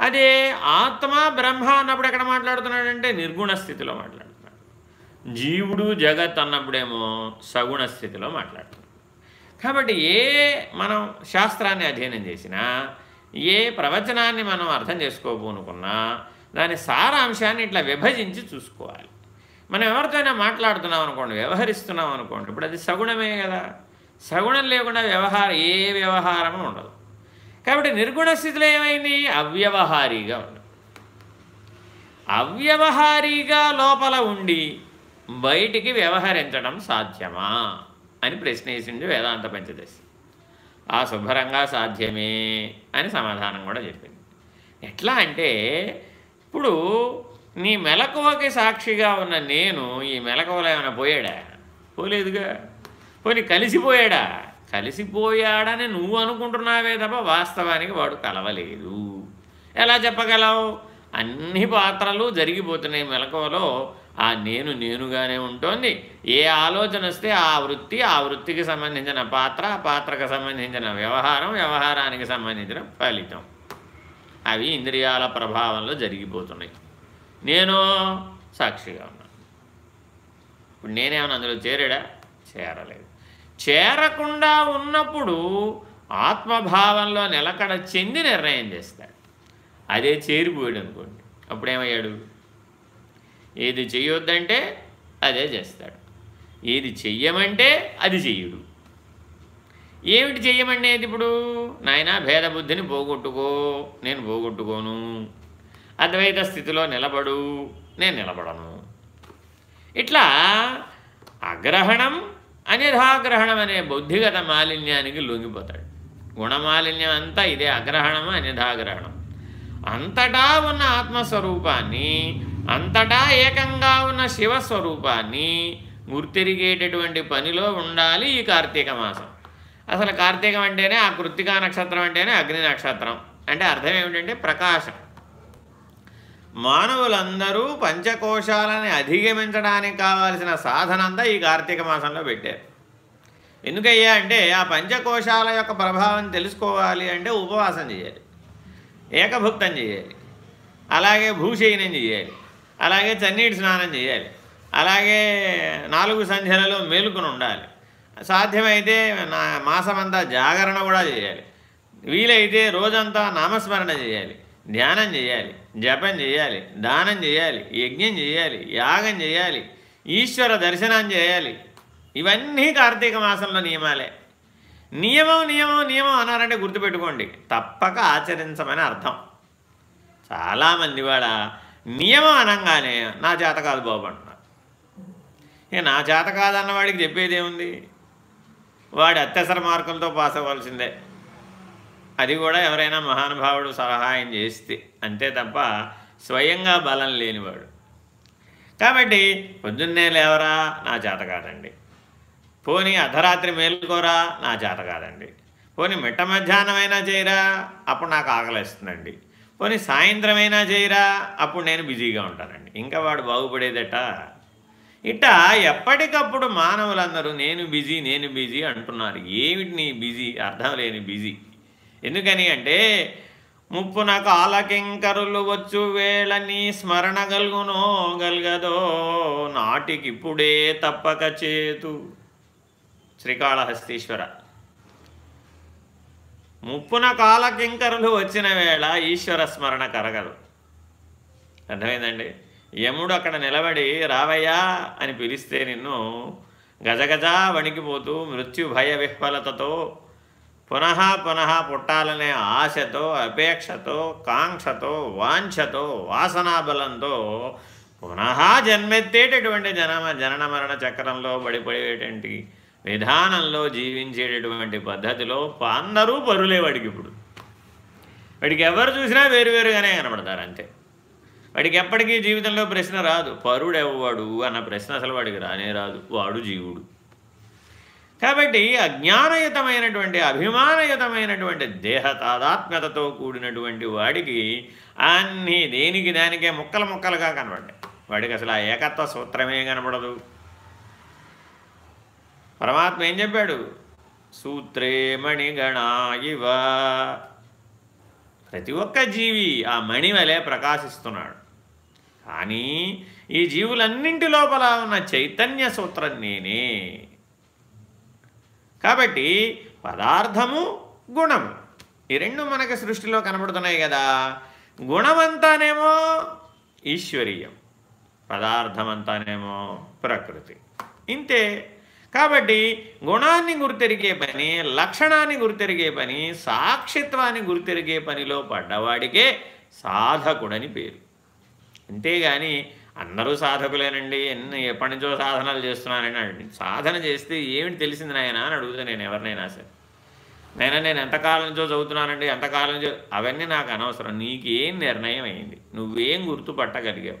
అదే ఆత్మ బ్రహ్మ అన్నప్పుడు ఎక్కడ మాట్లాడుతున్నాడంటే నిర్గుణ స్థితిలో మాట్లాడుతున్నాడు. జీవుడు జగత్ అన్నప్పుడేమో సగుణ స్థితిలో మాట్లాడుతున్నాడు. కాబట్టి ఏ మనం శాస్త్రాన్ని అధ్యయనం చేసినా ఏ ప్రవచనాన్ని మనం అర్థం చేసుకోబోనుకున్నా దాని సారాంశాన్ని ఇట్లా విభజించి చూసుకోవాలి. మనం ఎవరితోనైనా మాట్లాడుతున్నాం అనుకోండి వ్యవహరిస్తున్నాం అనుకోండి ఇప్పుడు అది సగుణమే కదా. సగుణం లేకుండా వ్యవహారం ఏ వ్యవహారము ఉండదు. కాబట్టి నిర్గుణ స్థితిలో ఏమైంది? అవ్యవహారీగా ఉండదు అవ్యవహారీగా లోపల ఉండి బయటికి వ్యవహరించడం సాధ్యమా? అని ప్రశ్న వేసింది వేదాంత పంచదశ. ఆ శుభ్రంగా సాధ్యమే అని సమాధానం కూడా చెప్పింది. ఎట్లా అంటే ఇప్పుడు నీ మెలకువకి సాక్షిగా ఉన్న నేను ఈ మెలకువలో ఏమైనా పోయాడా? పోలేదుగా. పోనీ కలిసిపోయాడా? కలిసిపోయాడని నువ్వు అనుకుంటున్నావే తప్ప వాస్తవానికి వాడు కలవలేదు. ఎలా చెప్పగలవు? అన్ని పాత్రలు జరిగిపోతున్నాయి మెలకువలో. ఆ నేను నేనుగానే ఉంటుంది. ఏ ఆలోచన వస్తే ఆ వృత్తి ఆ వృత్తికి సంబంధించిన పాత్ర ఆ పాత్రకు సంబంధించిన వ్యవహారం వ్యవహారానికి సంబంధించిన ఫలితం. అవి ఇంద్రియాల ప్రభావంలో జరిగిపోతున్నాయి. నేను సాక్షిగా ఉన్నాను. ఇప్పుడు నేనేమన్నా అందులో చేరాడా? చేరలేదు. చేరకుండా ఉన్నప్పుడు ఆత్మభావంలో నిలకడ చెంది నిర్ణయం చేస్తాడు. అదే చేరిపోయాడు అనుకోండి. అప్పుడేమయ్యాడు? ఏది చెయ్యొద్దంటే అదే చేస్తాడు. ఏది చెయ్యమంటే అది చెయ్యడు. ఏమిటి చెయ్యమనేది ఇప్పుడు? నాయన భేదబుద్ధిని పోగొట్టుకో నేను పోగొట్టుకోను. అద్వైత స్థితిలో నిలబడు నేను నిలబడను. ఇట్లా అగ్రహణం అనిధాగ్రహణం అనే బుద్ధిగత మాలిన్యానికి లొంగిపోతాడు. గుణమాలిన్యం అంతా ఇదే అగ్రహణము అనిధాగ్రహణం అంతటా ఉన్న ఆత్మస్వరూపాన్ని అంతటా ఏకంగా ఉన్న శివస్వరూపాన్ని గుర్తిరిగేటటువంటి పనిలో ఉండాలి ఈ కార్తీక మాసం. అసలు కార్తీకం అంటేనే ఆ కృత్తికా నక్షత్రం అంటేనే అగ్ని నక్షత్రం. అంటే అర్థం ఏమిటంటే ప్రకాశం. మానవులందరూ పంచకోశాలని అధిగమించడానికి కావాల్సిన సాధనంతా ఈ కార్తీక మాసంలో పెట్టారు. ఎందుకయ్యా అంటే ఆ పంచకోశాల యొక్క ప్రభావం తెలుసుకోవాలి అంటే ఉపవాసం చేయాలి ఏకభుక్తం చేయాలి అలాగే భూశయనం చేయాలి అలాగే చన్నీటి స్నానం చేయాలి అలాగే నాలుగు సంధ్యలలో మేలుకుని ఉండాలి. సాధ్యమైతే నా మాసమంతా జాగరణ కూడా చేయాలి. వీలైతే రోజంతా నామస్మరణ చేయాలి ధ్యానం చేయాలి జపం చేయాలి దానం చేయాలి యజ్ఞం చేయాలి యాగం చేయాలి ఈశ్వర దర్శనం చేయాలి. ఇవన్నీ కార్తీక మాసంలో నియమాలే. నియమం నియమం నియమం అన్నారంటే గుర్తుపెట్టుకోండి. తప్పక ఆచరించమని అర్థం. చాలామంది వాడ నియమం అనగానే నా చేత కాదు బాబు అంటున్నారు. ఇక నా చేత కాదన్న వాడికి చెప్పేది ఏముంది వాడి అత్యవసర మార్కులతో పాస్ అవ్వాల్సిందే. అది కూడా ఎవరైనా మహానుభావుడు సహాయం చేస్తే అంతే తప్ప స్వయంగా బలం లేనివాడు. కాబట్టి పొద్దున్నే లేవరా నా చేత కాదండి. పోనీ అర్ధరాత్రి మేలుకోరా నా చేత కాదండి. పోనీ మిట్ట మధ్యాహ్నమైనా చేయరా అప్పుడు నాకు ఆకలిస్తుందండి. పోనీ సాయంత్రమైనా చేయరా అప్పుడు నేను బిజీగా ఉంటానండి. ఇంకా వాడు బాగుపడేదట. ఇట ఎప్పటికప్పుడు మానవులందరూ నేను బిజీ నేను బిజీ అంటున్నారు. ఏమిటి నీ బిజీ? అర్థం లేని బిజీ. ఎందుకని అంటే ముప్పున కాలకింకరులు వచ్చు వేళ నీ స్మరణ గల్గునో గల్గదో నాటికిప్పుడే తప్పక చేతు. శ్రీకాళహస్తీశ్వర. ముప్పున కాలకింకరులు వచ్చిన వేళ ఈశ్వర స్మరణ కరగదు. అర్థమైందండి? యముడు అక్కడ నిలబడి రావయ్యా అని పిలిస్తే నిన్ను గజగజ వణికిపోతూ మృత్యు భయ విహ్వలతతో పునః పునః పుట్టాలనే ఆశతో అపేక్షతో కాంక్షతో వాంఛతో వాసనాబలంతో పునః జన్మెత్తేటటువంటి జనమ జనన మరణ చక్రంలో పడిపోయేటువంటి విధానంలో జీవించేటటువంటి పద్ధతిలో అందరూ పరులే వాడికి ఇప్పుడు. వాడికి ఎవరు చూసినా వేరువేరుగానే కనబడతారు అంతే. వాడికి ఎప్పటికీ జీవితంలో ప్రశ్న రాదు. పరుడెవ్వడు అన్న ప్రశ్న అసలు వాడికి రానే రాదు. వాడు జీవుడు. కాబట్టి అజ్ఞానయుతమైనటువంటి అభిమానయుతమైనటువంటి దేహ తాదాత్మ్యతతో కూడినటువంటి వాడికి అన్నీ దేనికి దానికే ముక్కలు ముక్కలుగా కనబడ్డాయి. వాడికి అసలు ఆ ఏకత్వ సూత్రమే కనబడదు. పరమాత్మ ఏం చెప్పాడు? సూత్రే మణిగణా ఇవ ప్రతి ఒక్క జీవి ఆ మణి వలె ప్రకాశిస్తున్నాడు. కానీ ఈ జీవులన్నింటి లోపల ఉన్న చైతన్య సూత్రం నేనే. కాబట్టి పదార్థము గుణము ఈ రెండు మనకి సృష్టిలో కనబడుతున్నాయి కదా. గుణమంతానేమో ఈశ్వరీయం. పదార్థమంతానేమో ప్రకృతి. ఇంతే. కాబట్టి గుణాన్ని గుర్తెరిగే పని లక్షణాన్ని గుర్తెరిగే పని సాక్షిత్వాన్ని గుర్తెరిగే పనిలో పడ్డవాడికే సాధకుడని పేరు. అంతేగాని అందరూ సాధకులేనండి ఎన్ని ఎప్పటి నుంచో సాధనలు చేస్తున్నానని సాధన చేస్తే ఏమిటి తెలిసింది నాయన అని అడుగుతా నేను ఎవరినైనా సరే. నేను నేను ఎంతకాలం నుంచో చదువుతున్నానండి ఎంతకాలం నుంచో అవన్నీ నాకు అనవసరం. నీకేం నిర్ణయం అయింది నువ్వేం గుర్తుపట్టగలిగావు?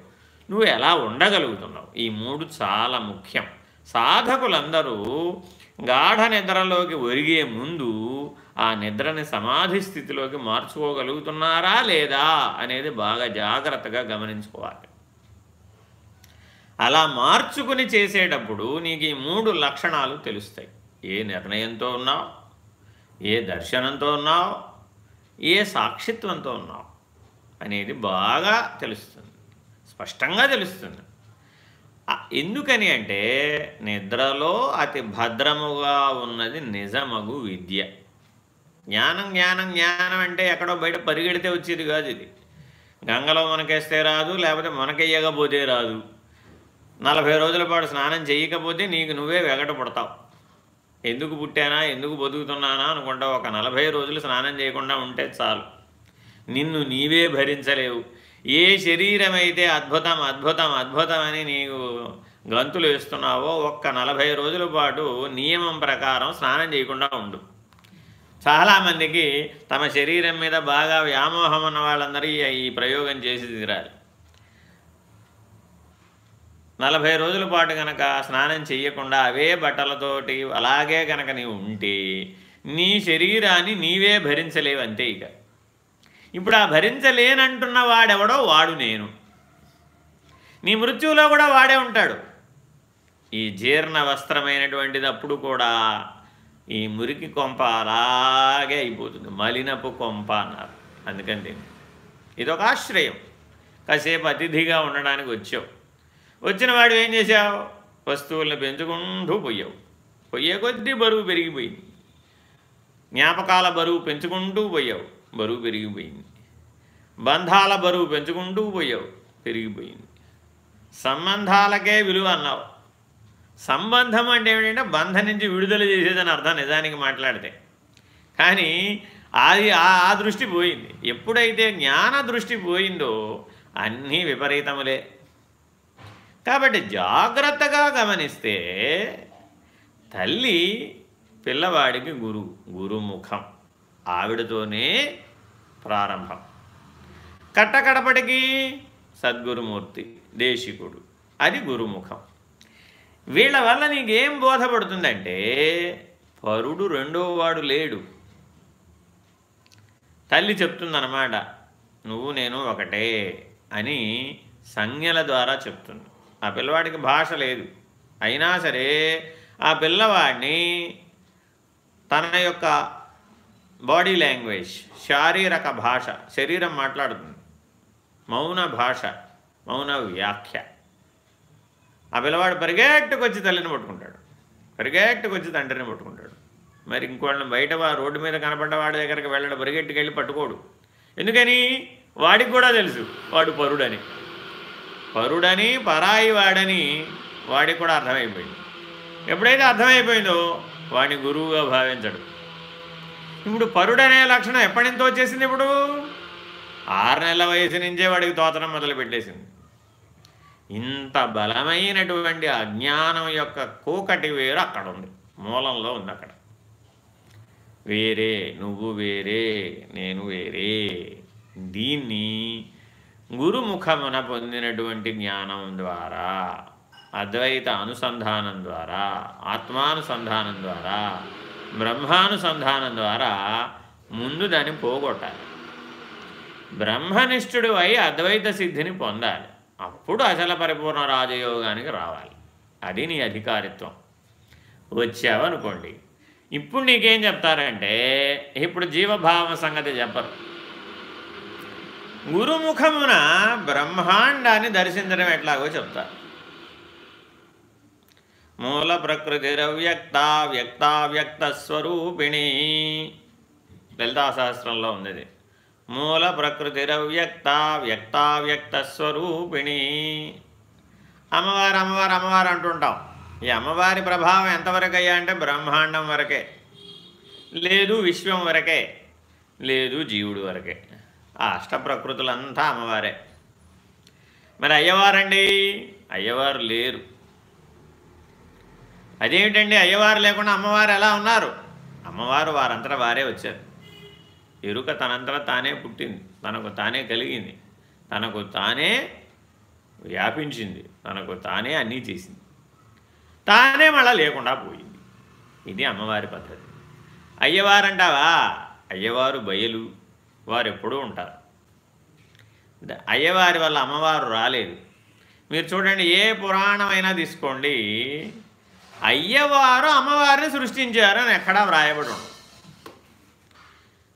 నువ్వు ఎలా ఉండగలుగుతున్నావు? ఈ మూడు చాలా ముఖ్యం. సాధకులందరూ గాఢ నిద్రలోకి ఒరిగే ముందు ఆ నిద్రని సమాధి స్థితిలోకి మార్చుకోగలుగుతున్నారా లేదా అనేది బాగా జాగ్రత్తగా గమనించుకోవాలి. అలా మార్చుకుని చేసేటప్పుడు నీకు ఈ మూడు లక్షణాలు తెలుస్తాయి. ఏ నిర్ణయంతో ఉన్నావు? ఏ దర్శనంతో ఉన్నావు? ఏ సాక్షిత్వంతో ఉన్నావు? అనేది బాగా తెలుస్తుంది. స్పష్టంగా తెలుస్తుంది. ఎందుకని అంటే నిద్రలో అతి భద్రముగా ఉన్నది నిజమగు విద్య. జ్ఞానం జ్ఞానం జ్ఞానం అంటే ఎక్కడో బయట పరిగెడితే వచ్చేది కాదు ఇది. గంగలో మనకేస్తే రాదు లేకపోతే మనకెయ్యకపోతే రాదు. నలభై రోజుల పాటు స్నానం చేయకపోతే నీకు నువ్వే వెగట పుడతావు. ఎందుకు పుట్టానా? ఎందుకు బతుకుతున్నానా? అనుకుంటా ఒక నలభై రోజులు స్నానం చేయకుండా ఉంటే చాలు. నిన్ను నీవే భరించలేవు. ఏ శరీరం అయితే అద్భుతం అద్భుతం అద్భుతం అని నీకు గంతులు వేస్తున్నావో ఒక్క నలభై రోజుల పాటు నియమం ప్రకారం స్నానం చేయకుండా ఉండు. చాలామందికి తమ శరీరం మీద బాగా వ్యామోహం ఉన్న వాళ్ళందరూ ఈ ప్రయోగం చేసి తీరాలి. నలభై రోజుల పాటు కనుక స్నానం చెయ్యకుండా అవే బట్టలతోటి అలాగే కనుక నీవు ఉంటే నీ శరీరాన్ని నీవే భరించలేవు అంతే ఇక. ఇప్పుడు ఆ భరించలేనంటున్న వాడెవడో వాడు నేను. నీ మృత్యువులో కూడా వాడే ఉంటాడు. ఈ జీర్ణ వస్త్రమైనటువంటిది అప్పుడు కూడా ఈ మురికి కొంప అలాగే అయిపోతుంది. మలినపు కొంప అన్నారు. అందుకని ఇదొక ఆశ్రయం. కాసేపు అతిథిగా ఉండడానికి వచ్చావు. వచ్చిన వాడు ఏం చేశావు? వస్తువులను పెంచుకుంటూ పోయావు. పోయే కొద్దీ బరువు పెరిగిపోయింది. జ్ఞాపకాల బరువు పెంచుకుంటూ పోయావు. బరువు పెరిగిపోయింది. బంధాల బరువు పెంచుకుంటూ పోయావు. పెరిగిపోయింది. సంబంధాలకే విలువ అన్నావు. సంబంధం అంటే ఏమిటంటే బంధం నుంచి విడుదల చేసేదని అర్థం నిజానికి మాట్లాడితే. కానీ అది ఆ దృష్టి పోయింది. ఎప్పుడైతే జ్ఞాన దృష్టి పోయిందో అన్నీ విపరీతములే. కాబట్టి జాగ్రత్తగా గమనిస్తే తల్లి పిల్లవాడికి గురువు గురుముఖం. ఆవిడతోనే ప్రారంభం. కట్టకడపటికి సద్గురుమూర్తి దేశికుడు. అది గురుముఖం. వీళ్ళ వల్ల నీకేం బోధపడుతుందంటే పరుడు రెండో వాడు లేడు. తల్లి చెప్తుందన్నమాట నువ్వు నేను ఒకటే అని సంజ్ఞల ద్వారా చెప్తుంది. ఆ పిల్లవాడికి భాష లేదు. అయినా సరే ఆ పిల్లవాడిని తన యొక్క బాడీ లాంగ్వేజ్ శారీరక భాష శరీరం మాట్లాడుతుంది. మౌన భాష మౌన వ్యాఖ్య. ఆ పిల్లవాడు పరిగెట్టుకొచ్చి తల్లిని పట్టుకుంటాడు. పరిగెట్టుకొచ్చి తండ్రిని పట్టుకుంటాడు. మరి ఇంకోళ్ళని బయట రోడ్డు మీద కనపడ్డ వాడి దగ్గరికి వెళ్ళడం పరిగెట్టుకెళ్ళి పట్టుకోడు. ఎందుకని? వాడికి కూడా తెలుసు. వాడు పరుడని. పరుడని పరాయి వాడని వాడికి కూడా అర్థమైపోయింది. ఎప్పుడైతే అర్థమైపోయిందో వాడిని గురువుగా భావించడు. ఇప్పుడు పరుడనే లక్షణం ఎప్పటి నుంచి వచ్చేసింది ఇప్పుడు? ఆరు నెలల వయసు నుంచే వాడికి తోతనం మొదలు పెట్టేసింది. ఇంత బలమైనటువంటి అజ్ఞానం యొక్క కూకటి వేరు అక్కడ ఉంది. మూలంలో ఉంది అక్కడ. వేరే నువ్వు వేరే నేను వేరే. దీన్ని గురుముఖమున పొందినటువంటి జ్ఞానం ద్వారా అద్వైత అనుసంధానం ద్వారా ఆత్మానుసంధానం ద్వారా బ్రహ్మానుసంధానం ద్వారా ముందు దాన్ని పోగొట్టాలి. బ్రహ్మనిష్ఠుడు అయి అద్వైత సిద్ధిని పొందాలి. అప్పుడు అచల పరిపూర్ణ రాజయోగానికి రావాలి. అది నీ అధికారిత్వం. వచ్చావనుకోండి. ఇప్పుడు నీకేం చెప్తారంటే ఇప్పుడు జీవభావ సంగతి చెప్పరు. గురుముఖమున బ్రహ్మాండాన్ని దర్శించడం ఎట్లాగో చెప్తారు మూల ప్రకృతిరవ్యక్త వ్యక్తావ్యక్త స్వరూపిణి. లలితా సహస్రంలో ఉంది మూల ప్రకృతిరవ్యక్త వ్యక్తావ్యక్త స్వరూపిణి. అమ్మవారు అమ్మవారు అమ్మవారు అంటుంటాం. ఈ అమ్మవారి ప్రభావం ఎంతవరకు అయ్యా అంటే బ్రహ్మాండం వరకే. లేదు విశ్వం వరకే. లేదు జీవుడు వరకే. ఆ అష్టప్రకృతులంతా అమ్మవారే. మరి అయ్యవారండి? అయ్యవారు లేరు. అదేమిటండి? అయ్యవారు లేకుండా అమ్మవారు ఎలా ఉన్నారు? అమ్మవారు వారంతటా వారే వచ్చారు. ఎరుక తనంతటా తానే పుట్టింది. తనకు తానే కలిగింది. తనకు తానే వ్యాపించింది. తనకు తానే అన్నీ చేసింది. తానే మళ్ళా లేకుండా పోయింది. ఇది అమ్మవారి పద్ధతి. అయ్యవారంటావా? అయ్యవారు బయలు. వారు ఎప్పుడూ ఉంటారు అయ్యవారి వల్ల అమ్మవారు రాలేదు. మీరు చూడండి ఏ పురాణమైనా తీసుకోండి. అయ్యవారు అమ్మవారిని సృష్టించారని ఎక్కడా వ్రాయబడి ఉండదు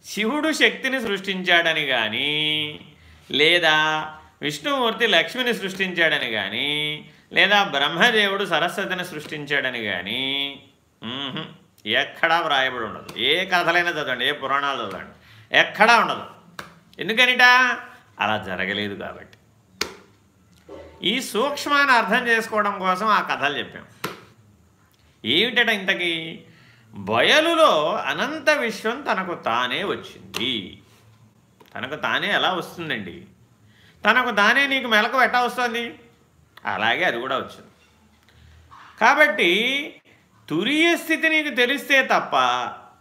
శివుడు శక్తిని సృష్టించాడని కానీ లేదా విష్ణుమూర్తి లక్ష్మిని సృష్టించాడని కానీ లేదా బ్రహ్మదేవుడు సరస్వతిని సృష్టించాడని కానీ ఎక్కడా వ్రాయబడి ఉండదు. ఏ కథలైనా చదవండి ఏ పురాణాలు చదవండి. ఎక్కడా ఉండదు. ఎందుకనిట? అలా జరగలేదు కాబట్టి. ఈ సూక్ష్మాన్ని అర్థం చేసుకోవడం కోసం ఆ కథలు చెప్పాం. ఏమిటట ఇంతకీ? బయలులో అనంత విశ్వం తనకు తానే వచ్చింది. తనకు తానే ఎలా వస్తుందండి? తనకు తానే నీకు మెలకు ఎట్టా వస్తుంది? అలాగే అది కూడా వచ్చింది. కాబట్టి తురియ స్థితి నీకు తెలిస్తే తప్ప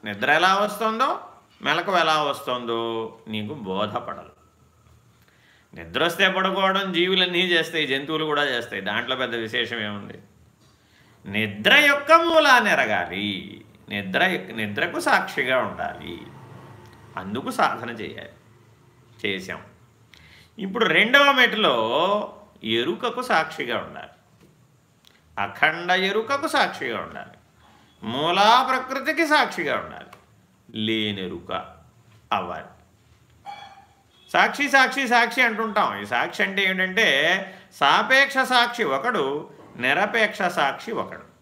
నిద్ర ఎలా వస్తుందో మెలకు ఎలా వస్తుందో నీకు బోధపడదు. నిద్ర వస్తే పడుకోవడం జీవులన్నీ చేస్తాయి జంతువులు కూడా చేస్తాయి. దాంట్లో పెద్ద విశేషం ఏముంది? నిద్ర యొక్క మూలాన్ని ఎరగాలి. నిద్ర నిద్రకు సాక్షిగా ఉండాలి. అందుకు సాధన చేయాలి. చేశాం. ఇప్పుడు రెండవ మెట్టులో ఎరుకకు సాక్షిగా ఉండాలి. అఖండ ఎరుకకు సాక్షిగా ఉండాలి. మూలా ప్రకృతికి సాక్షిగా ఉండాలి. లేనెరుక అవ్వాలి సాక్షి సాక్షి సాక్షి అంటుంటాం. ఈ సాక్షి అంటే ఏంటంటే సాపేక్ష సాక్షి ఒకడు నిరపేక్ష సాక్షి ఒకడు.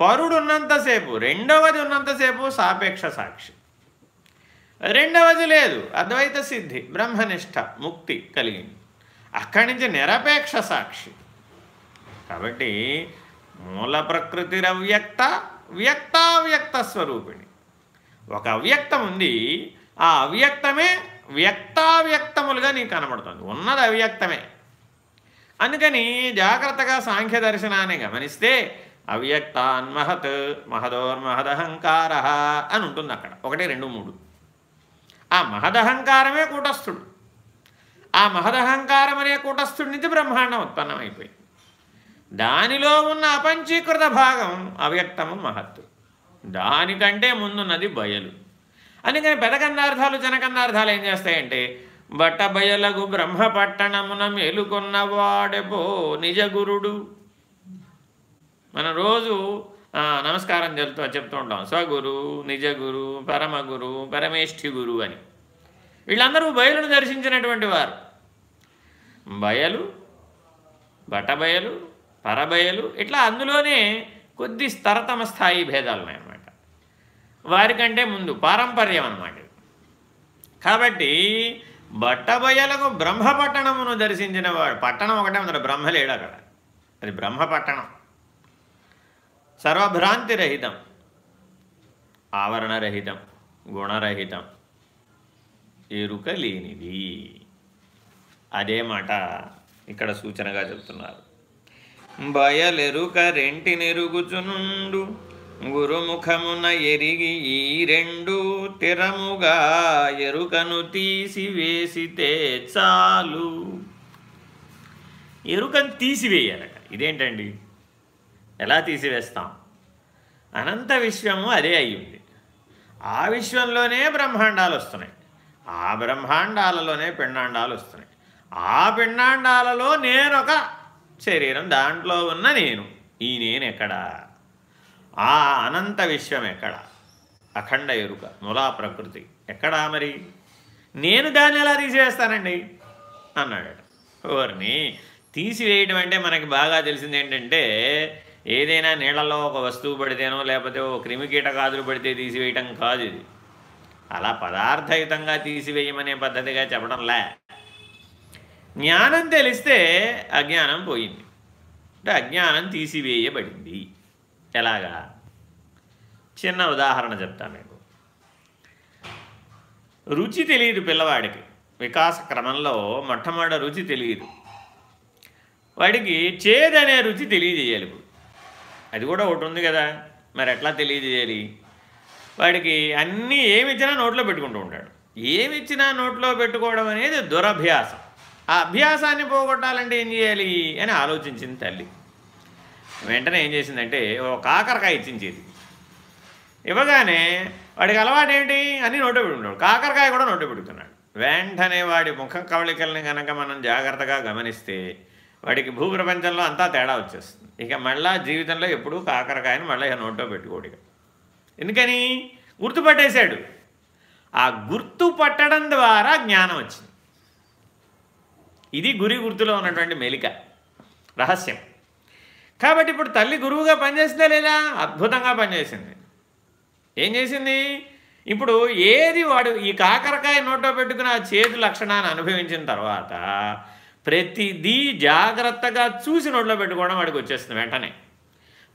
పరుడు ఉన్నంతసేపు రెండవది ఉన్నంతసేపు సాపేక్ష సాక్షి. రెండవది లేదు అద్వైత సిద్ధి బ్రహ్మనిష్ట ముక్తి కలిగింది. అక్కడి నుంచి నిరపేక్ష సాక్షి. కాబట్టి మూల ప్రకృతి అవ్యక్త వ్యక్తావ్యక్త స్వరూపిణి. ఒక అవ్యక్తం ఉంది. ఆ అవ్యక్తమే వ్యక్తావ్యక్తములుగా నీకు కనబడుతుంది. ఉన్నది అవ్యక్తమే. అందుకని జాగ్రత్తగా సాంఖ్య దర్శనాన్ని గమనిస్తే అవ్యక్తాన్మహత్ మహదోర్మహదహంకార అని ఉంటుంది అక్కడ. ఒకటి రెండు మూడు. ఆ మహదహంకారమే కూటస్థుడు. ఆ మహదహంకారం అనే కూటస్థుడి నుంచి బ్రహ్మాండం ఉత్పన్నమైపోయింది. దానిలో ఉన్న అపంచీకృత భాగం అవ్యక్తము మహత్తు. దానికంటే ముందున్నది బయలు. అందుకని పెదకందార్థాలు జనకందార్థాలు ఏం చేస్తాయంటే బట్ట బ్రహ్మపట్టణమున బ్రహ్మ మేలుకొన్నవాడెపో నిజగురుడు. మనం రోజు నమస్కారం చెప్తూ చెప్తూ ఉంటాం. స్వగురు నిజగురు పరమగురు పరమేష్ఠి గురు అని. వీళ్ళందరూ బయలును దర్శించినటువంటి వారు. బయలు బటబయలు పరబయలు ఇట్లా అందులోనే కొద్ది స్తరతమ స్థాయి భేదాలు ఉన్నాయన్నమాట వారికంటే ముందు పారంపర్యం అన్నమాట కాబట్టి బట్టబయలకు బ్రహ్మపట్టణమును దర్శించిన వాడు పట్టణం ఒకటే ఉంది బ్రహ్మ లేడు అక్కడ. అది బ్రహ్మపట్టణం. సర్వభ్రాంతిరహితం ఆవరణరహితం గుణరహితం ఎరుక లేనిది. అదే మాట ఇక్కడ సూచనగా చెప్తున్నారు. బయలెరుక రెంటినెరుగుచునుండు గురుముఖమున ఎరిగి ఈ రెండు తిరముగా ఎరుకను తీసివేసితే చాలు. ఎరుకను తీసివేయాలట. ఇదేంటండి? ఎలా తీసివేస్తాం? అనంత విశ్వము అదే అయ్యింది. ఆ విశ్వంలోనే బ్రహ్మాండాలు వస్తున్నాయి. ఆ బ్రహ్మాండాలలోనే పిండాండాలు వస్తున్నాయి. ఆ పిండాండాలలో నేనొక శరీరం దాంట్లో ఉన్న నేను. ఈ నేను ఎక్కడ ఆ అనంత విశ్వం ఎక్కడ? అఖండ ఎరుక మూలా ప్రకృతి. ఎక్కడా మరి? నేను దాన్ని ఎలా తీసివేస్తానండి? అన్నాడు. ఎవరిని తీసివేయడం అంటే మనకి బాగా తెలిసింది ఏంటంటే ఏదైనా నీళ్ళలో ఒక వస్తువు పడితేనో లేకపోతే ఓ క్రిమికీటకాదులు పడితే తీసివేయటం కాదు ఇది. అలా పదార్థయుతంగా తీసివేయమనే పద్ధతిగా చెప్పడంలే. జ్ఞానం తెలిస్తే అజ్ఞానం పోయింది. అంటే అజ్ఞానం తీసివేయబడింది. ఎలాగా? చిన్న ఉదాహరణ చెప్తాను మీకు. రుచి తెలియదు పిల్లవాడికి. వికాస క్రమంలో మొట్టమొదటి రుచి తెలియదు. వాడికి చేదనే రుచి తెలియజేయాలి ఇప్పుడు. అది కూడా ఒకటి ఉంది కదా. మరి ఎట్లా తెలియజేయాలి? వాడికి అన్నీ ఏమిచ్చినా నోట్లో పెట్టుకుంటూ ఉంటాడు. ఏమిచ్చినా నోట్లో పెట్టుకోవడం అనేది దురభ్యాసం. ఆ అభ్యాసాన్ని పోగొట్టాలంటే ఏం చేయాలి అని ఆలోచించింది తల్లి. వెంటనే ఏం చేసిందంటే ఒక కాకరకాయ ఇచ్చించేది. ఇవ్వగానే వాడికి అలవాటు ఏంటి అని నోట పెట్టుకుంటాడు కాకరకాయ కూడా నోట పెడుతున్నాడు వెంటనే వాడి ముఖ కవళికల్ని కనుక మనం జాగ్రత్తగా గమనిస్తే వాడికి భూప్రపంచంలో అంతా తేడా వచ్చేస్తుంది. ఇక మళ్ళా జీవితంలో ఎప్పుడూ కాకరకాయని మళ్ళీ ఇక నోట్లో పెట్టుకోడు ఎందుకని? గుర్తుపట్టేశాడు. ఆ గుర్తు పట్టడం ద్వారా జ్ఞానం వచ్చింది. ఇది గురి గుర్తులో ఉన్నటువంటి మెలిక. రహస్యం. కాబట్టి ఇప్పుడు తల్లి గురువుగా పనిచేసిందా లేదా? అద్భుతంగా పనిచేసింది. ఏం చేసింది? ఇప్పుడు ఏది వాడు ఈ కాకరకాయ నోట్లో పెట్టుకుని ఆ చేతి లక్షణాన్ని అనుభవించిన తర్వాత ప్రతిదీ జాగ్రత్తగా చూసి నోట్లో పెట్టుకోవడం వాడికి వచ్చేస్తుంది వెంటనే.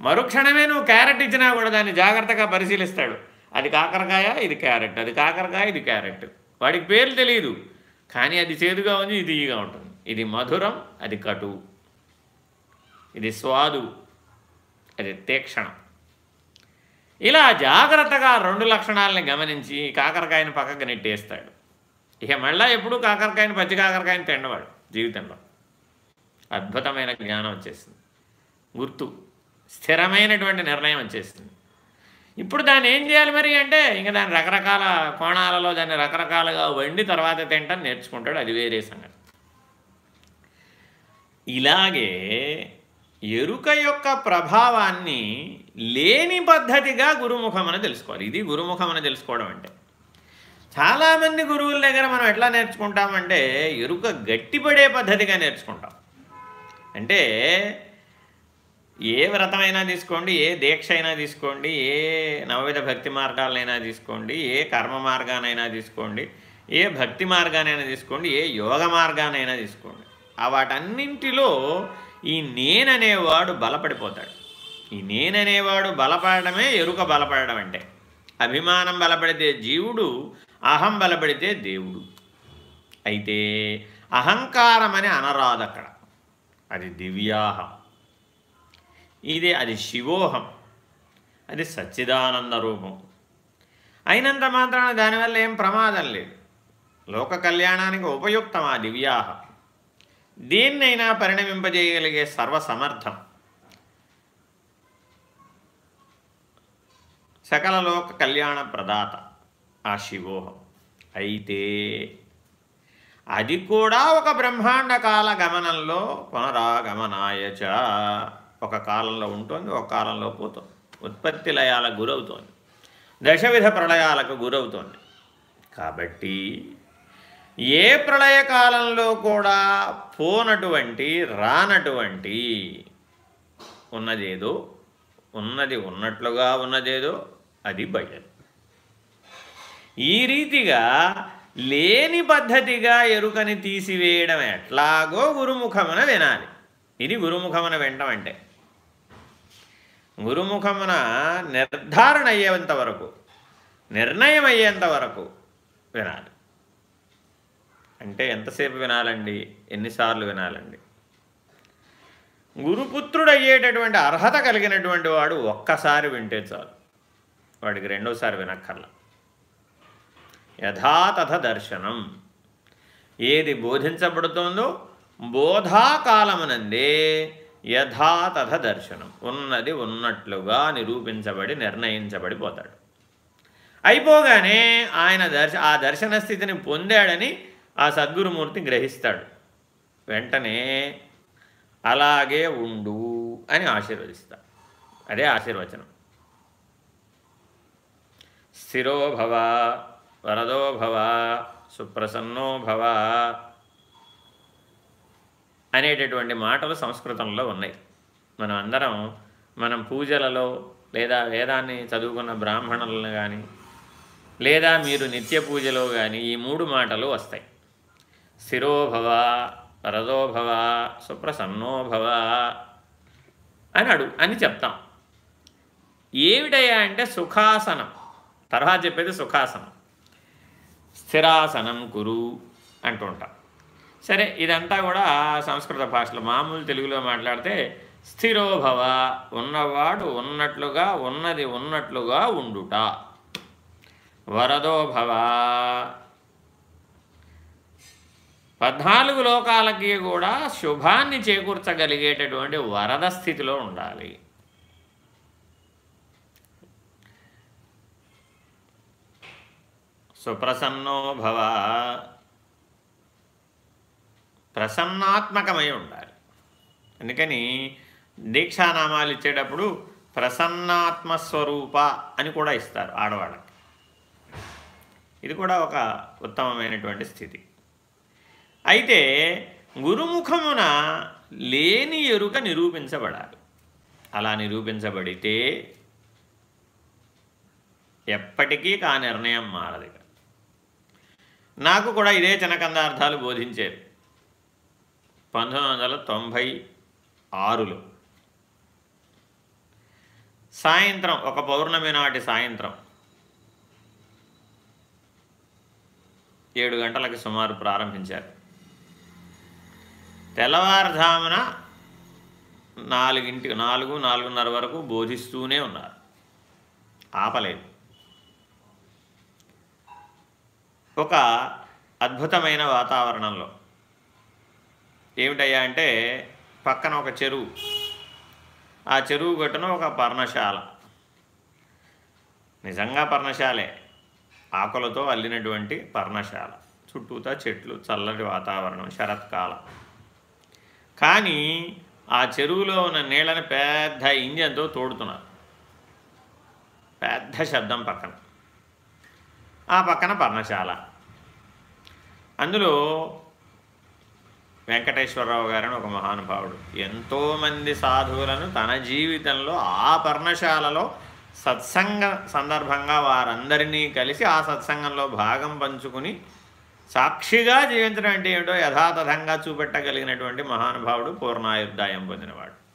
మరుక్షణమే నువ్వు క్యారెట్ ఇచ్చినా కూడా దాన్ని జాగ్రత్తగా పరిశీలిస్తాడు. అది కాకరకాయ ఇది క్యారెట్. అది కాకరకాయ ఇది క్యారెట్. వాడికి పేర్లు తెలియదు కానీ అది చేదుగా ఉంది ఇది ఈగా ఉంటుంది. ఇది మధురం అది కటు. ఇది స్వాదు అది తీక్షణం. ఇలా జాగ్రత్తగా రెండు లక్షణాలని గమనించి కాకరకాయని పక్కకు నెట్టేస్తాడు. ఇక మళ్ళీ ఎప్పుడూ కాకరకాయని పచ్చి కాకరకాయని తినవాడు జీవితంలో. అద్భుతమైన జ్ఞానం వచ్చేసింది. గుర్తు స్థిరమైనటువంటి నిర్ణయం వచ్చేసింది. ఇప్పుడు దాన్ని ఏం చేయాలి మరి అంటే ఇంకా దాని రకరకాల కోణాలలో దాన్ని రకరకాలుగా వండి తర్వాత తింటాను నేర్చుకుంటాడు. అది వేరే సంగతి. ఇలాగే ఎరుక యొక్క ప్రభావాన్ని లేని పద్ధతిగా గురుముఖమని తెలుసుకోవాలి. ఇది గురుముఖమని తెలుసుకోవడం అంటే. చాలామంది గురువుల దగ్గర మనం ఎట్లా నేర్చుకుంటామంటే ఎరుక గట్టిపడే పద్ధతిగా నేర్చుకుంటాం. అంటే ఏ వ్రతమైనా తీసుకోండి ఏ దీక్ష అయినా తీసుకోండి ఏ నవవిధ భక్తి మార్గాలైనా తీసుకోండి ఏ కర్మ మార్గానైనా తీసుకోండి ఏ భక్తి మార్గానైనా తీసుకోండి ఏ యోగ మార్గానైనా తీసుకోండి. ఆ వాటన్నింటిలో ఈ నేననేవాడు బలపడిపోతాడు. ఈ నేననేవాడు బలపడమే ఎరుక బలపడడం అంటే. అభిమానం బలపడితే జీవుడు అహం బలపడితే దేవుడు. అయితే అహంకారం అని అనరాదు అక్కడ అది దివ్యాహం. ఇది అది శివోహం. అది సచ్చిదానంద రూపం. అయినంత మాత్రాన దానివల్ల ఏం ప్రమాదం లేదు. లోక కళ్యాణానికి ఉపయుక్తం ఆ దివ్యాహం. దేన్నైనా పరిణమింపజేయగలిగే సర్వసమర్థం. సకలలోక కళ్యాణ ప్రదాత ఆ శివోహం. అయితే అది కూడా ఒక బ్రహ్మాండ కాల గమనంలో పునరాగమనాయచ ఒక కాలంలో ఉంటుంది ఒక కాలంలో పోతుంది. ఉత్పత్తి లయాలకు గురవుతోంది. దశవిధ ప్రళయాలకు గురవుతోంది. కాబట్టి ఏ ప్రళయకాలంలో కూడా పోనటువంటి రానటువంటి ఉన్నదేదో ఉన్నది ఉన్నట్లుగా ఉన్నదేదో అది బయలు. ఈ రీతిగా లేని పద్ధతిగా ఎరుకని తీసివేయడం ఎట్లాగో గురుముఖమున వినాలి. ఇది గురుముఖమున వినటం అంటే. గురుముఖమున నిర్ధారణ అయ్యేంత వరకు నిర్ణయం అయ్యేంత వరకు వినాలి. అంటే ఎంతసేపు వినాలండి? ఎన్నిసార్లు వినాలండి? గురుపుత్రుడు అయ్యేటటువంటి అర్హత కలిగినటువంటి వాడు ఒక్కసారి వింటే చాలు. వాడికి రెండోసారి వినక్కర్లా. యథాతథ దర్శనం. ఏది బోధించబడుతోందో బోధాకాలమునందే యథాతథ దర్శనం. ఉన్నది ఉన్నట్లుగా నిరూపించబడి నిర్ణయించబడిపోతాడు. అయిపోగానే ఆయన దర్శ ఆ దర్శన స్థితిని పొందాడని ఆ సద్గురుమూర్తి గ్రహిస్తాడు. వెంటనే అలాగే ఉండు అని ఆశీర్వదిస్తాడు. అదే ఆశీర్వచనం. స్థిరో భవ వరదో భవ సుప్రసన్నో భవ అనేటటువంటి మాటలు సంస్కృతంలో ఉన్నాయి. మనం అందరం మనం పూజలలో లేదా వేదాన్ని చదువుకున్న బ్రాహ్మణులను కానీ లేదా మీరు నిత్య పూజలో కానీ ఈ మూడు మాటలు వస్తాయి. స్థిరోభవ వరదోభవ సుప్రసన్నోభవ అని అడు అని చెప్తాం. ఏమిటయ్యా అంటే సుఖాసనం. తర్వాత చెప్పేది సుఖాసనం. స్థిరాసనం కురు అంటుంటాం సరే ఇదంతా కూడా సంస్కృత భాషలో మామూలు తెలుగులో మాట్లాడితే స్థిరోభవ ఉన్నవాడు ఉన్నట్లుగా ఉన్నది ఉన్నట్లుగా ఉండుట. వరదోభవ పద్నాలుగు లోకాలకి కూడా శుభాన్ని చేకూర్చగలిగేటటువంటి వరద స్థితిలో ఉండాలి. సుప్రసన్నో భవ. ప్రసన్నాత్మకమై ఉండాలి. అందుకని దీక్షానామాలు ఇచ్చేటప్పుడు ప్రసన్నాత్మస్వరూప అని కూడా ఇస్తారు ఆడవాళ్ళకి. ఇది కూడా ఒక ఉత్తమమైనటువంటి స్థితి. అయితే గురుముఖమున లేని ఎరుక నిరూపించబడాలి. అలా నిరూపించబడితే ఎప్పటికీ కా నిర్ణయం మారదు నాకు కూడా ఇదే చినకందార్థాలు బోధించారు పంతొమ్మిది వందల తొంభై ఆరులో సాయంత్రం ఒక పౌర్ణమి నాటి సాయంత్రం ఏడు గంటలకు సుమారు ప్రారంభించారు. తెల్లవారుధామున నాలుగింటి నాలుగు నాలుగున్నర వరకు బోధిస్తూనే ఉన్నారు. ఆపలేదు. ఒక అద్భుతమైన వాతావరణంలో ఏమిటయ్యా అంటే పక్కన ఒక చెరువు. ఆ చెరువు గట్టున ఒక పర్ణశాల. నిజంగా పర్ణశాలే. ఆకులతో అల్లినటువంటి పర్ణశాల. చుట్టూతా చెట్లు చల్లటి వాతావరణం శరత్కాలం. కానీ ఆ చెరువులో ఉన్న నీళ్ళని పెద్ద ఇంజన్తో తోడుతున్నారు. పెద్ద శబ్దం పక్కన. ఆ పక్కన పర్ణశాల. అందులో వెంకటేశ్వరరావు గారని ఒక మహానుభావుడు. ఎంతోమంది సాధువులను తన జీవితంలో ఆ పర్ణశాలలో సత్సంగ సందర్భంగా వారందరినీ కలిసి ఆ సత్సంగంలో భాగం పంచుకుని సాక్షిగా జీవించడం అంటే ఏమిటో యథాతథంగా చూపెట్టగలిగినటువంటి మహానుభావుడు పూర్ణాయుర్దాయం పొందినవాడు.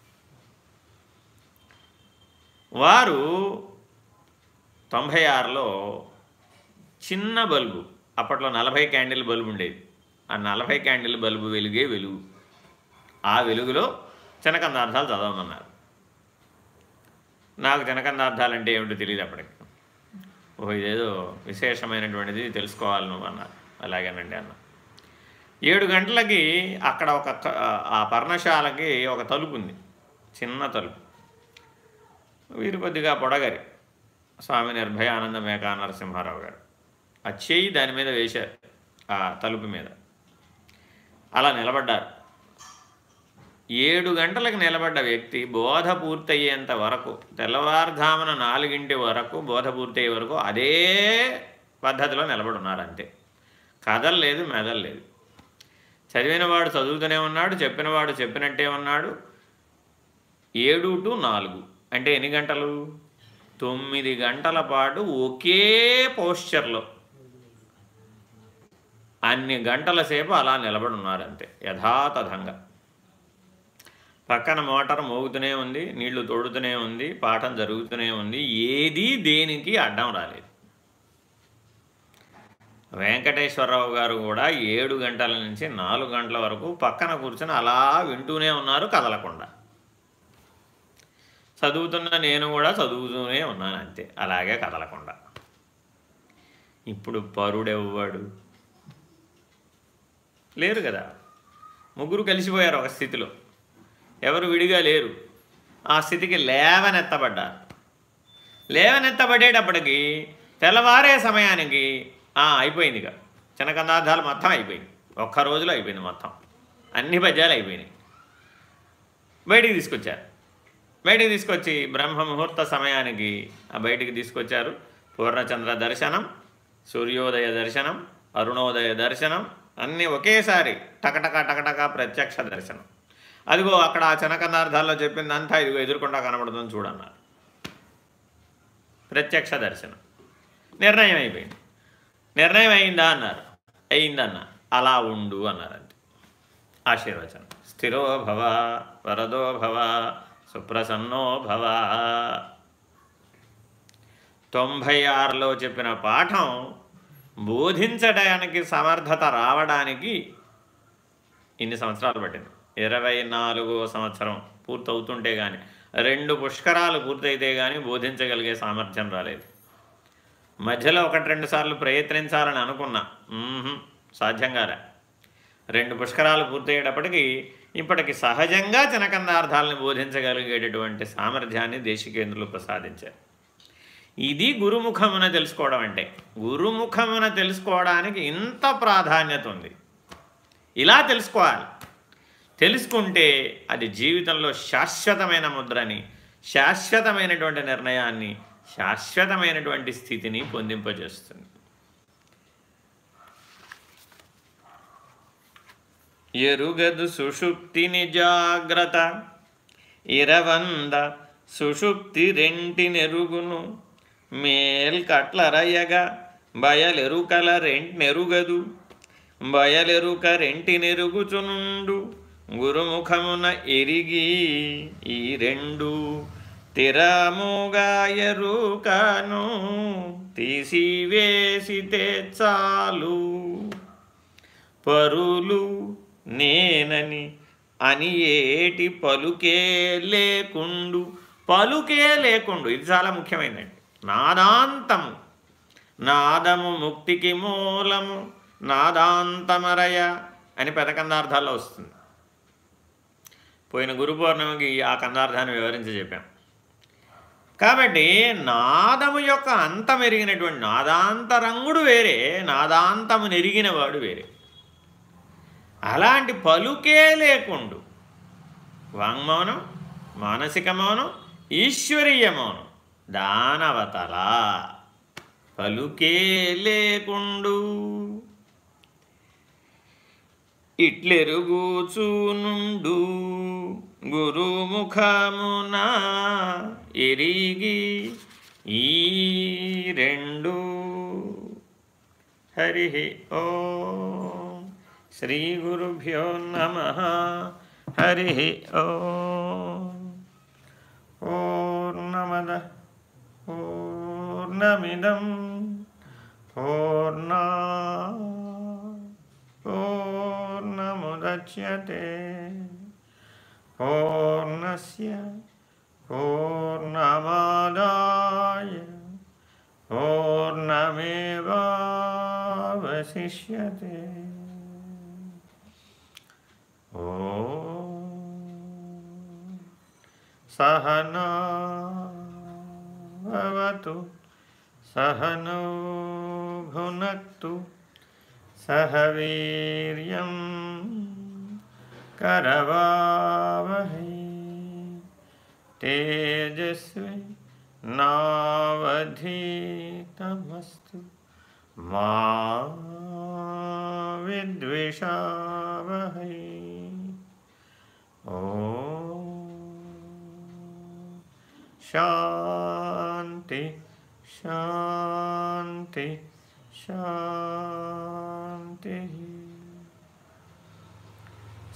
వారు తొంభై ఆరులో చిన్న బల్బు అప్పట్లో నలభై క్యాండిల్ బల్బు ఉండేది. ఆ నలభై క్యాండిల్ బల్బు వెలుగే వెలుగు. ఆ వెలుగులో చినకందార్థాలు చదవమన్నారు. నాకు చినకందార్థాలు అంటే ఏమిటో తెలియదు అప్పటికి. ఓ ఇదేదో విశేషమైనటువంటిది తెలుసుకోవాలి నువ్వు అన్నారు. అలాగేనండి అన్న. ఏడు గంటలకి అక్కడ ఒక ఆ పర్ణశాలకి ఒక తలుపు ఉంది. చిన్న తలుపు. వీరు కొద్దిగా పొడగరి. స్వామి నిర్భయ ఆనంద మేకా నరసింహారావు గారు. ఆ చేయి దాని మీద వేశారు ఆ తలుపు మీద. అలా నిలబడ్డారు. ఏడు గంటలకు నిలబడ్డ వ్యక్తి బోధ పూర్తయ్యేంత వరకు తెల్లవారుధామన నాలుగింటి వరకు బోధ పూర్తయ్యే వరకు అదే పద్ధతిలో నిలబడున్నారు అంతే. కదలలేదు మెదలలేదు చదివినవాడు చదువుతూనే ఉన్నాడు చెప్పినవాడు చెప్పినట్టే ఉన్నాడు. ఏడు టు నాలుగు. అంటే ఎన్ని గంటలు? తొమ్మిది గంటల పాటు ఒకే పోస్చర్లో. అన్ని గంటల సేపు అలా నిలబడి ఉన్నారంతే యథాతథంగా. పక్కన మోటార్ మోగుతూనే ఉంది నీళ్ళు తోడుతూనే ఉంది పాఠం జరుగుతూనే ఉంది ఏదీ దేనికి అడ్డం రాలేదు. వెంకటేశ్వరరావు గారు కూడా ఏడు గంటల నుంచి నాలుగు గంటల వరకు పక్కన కూర్చొని అలా వింటూనే ఉన్నారు కదలకుండా. చదువుతున్న నేను కూడా చదువుతూనే ఉన్నాను అంతే అలాగే కదలకుండా. ఇప్పుడు పరుడెవ్వడు? లేరు కదా. ముగ్గురు కలిసిపోయారు ఒక స్థితిలో. ఎవరు విడిగా లేరు. ఆ స్థితికి లేవనెత్తబడ్డారు. లేవనెత్తబడేటప్పటికి తెల్లవారే సమయానికి అయిపోయింది ఇక. చిన్నకందార్థాలు మొత్తం అయిపోయింది ఒక్క రోజులో అయిపోయింది మొత్తం. అన్ని పద్యాలు అయిపోయినాయి. బయటికి తీసుకొచ్చారు. బయటికి తీసుకొచ్చి బ్రహ్మ ముహూర్త సమయానికి ఆ బయటికి తీసుకొచ్చారు. పూర్ణచంద్ర దర్శనం సూర్యోదయ దర్శనం అరుణోదయ దర్శనం అన్నీ ఒకేసారి టకటక టకటక ప్రత్యక్ష దర్శనం. అదిగో అక్కడ ఆ చెనకందార్థాల్లో చెప్పిందంతా ఇదిగో ఎదురుకుండా కనబడుతుంది చూడన్నారు. ప్రత్యక్ష దర్శనం. నిర్ణయం అయిపోయింది. నిర్ణయం అయిందా అన్నారు. అయిందన్న. అలా ఉండు అన్నారంటే. ఆశీర్వచనం. స్థిరో భవ వరదో భవ సుప్రసన్నో భవ. తొంభై ఆరులో చెప్పిన పాఠం బోధించడానికి సమర్థత రావడానికి ఇన్ని సంవత్సరాలు పట్టింది. ఇరవై నాలుగో సంవత్సరం పూర్తవుతుంటే కానీ రెండు పుష్కరాలు పూర్తయితే కానీ బోధించగలిగే సామర్థ్యం రాలేదు. మధ్యలో ఒకటి రెండు సార్లు ప్రయత్నించాలని అనుకున్నా. సాధ్యం కాలే. రెండు పుష్కరాలు పూర్తయ్యేటప్పటికీ ఇప్పటికి సహజంగా చినకందార్థాలను బోధించగలిగేటటువంటి సామర్థ్యాన్ని దేశికేంద్రులు ప్రసాదించారు. ఇది గురుముఖమున తెలుసుకోవడం అంటే గురుముఖమున తెలుసుకోవడానికి ఇంత ప్రాధాన్యత ఉంది. ఇలా తెలుసుకోవాలి. తెలుసుకుంటే అది జీవితంలో శాశ్వతమైన ముద్రని శాశ్వతమైనటువంటి నిర్ణయాన్ని శాశ్వతమైనటువంటి స్థితిని పొందింపజేస్తుంది. ఎరుగదు సుషుప్తిని జాగ్రత్త ఇరవంద సుషుప్తి రెంటినెరుగును మేల్కట్లరయగా బయలెరుకల రెంట్నెరుగదు బయలెరుక రెంటినెరుగుచునుండు గురుముఖమున ఎరిగి ఈ రెండు తిరముగాయరుకను తీసివేసితే చాలు. పరులు నేనని అని ఏటి పలుకే లేకుండు పలుకే లేకుండు. ఇది చాలా ముఖ్యమైనది. నాదాంతము నాదము ముక్తికి మూలము నాదాంతమరయ అని పెదకందార్థాల్లో వస్తుంది. పోయిన గురు పౌర్ణమికి ఆ కందార్థాన్ని వివరించి చెప్పాం. కాబట్టి నాదము యొక్క అంతం ఎరిగినటువంటి నాదాంతరంగుడు వేరే నాదాంతము నెరిగిన వాడు వేరే. అలాంటి పలుకే లేకుండు. వాంగ్మౌనం మానసిక మౌనం ఈశ్వరీయ మౌనం దానవతల పలుకే లేకుండు. ఇట్లెరుగుచూనుండు. గురుముఖమున ఎరిగి ఈ రెండు. హరి ఓ. శ్రీ గురుభ్యో నమ. హరి ఓ. ఓర్ణమద పూర్ణమిదం పూర్ణా పూర్ణముద్యతే पूर्णस्य पूर्णमादाय पूर्णमेवावशिष्यते ॐ सहना भवतु सहनो भुनक्तु सह वीर्यं करवावहै तेजस्वी नावधीतमस्तु। मा विद्विषावहै ॐ शान्ति शान्ति शान्ति।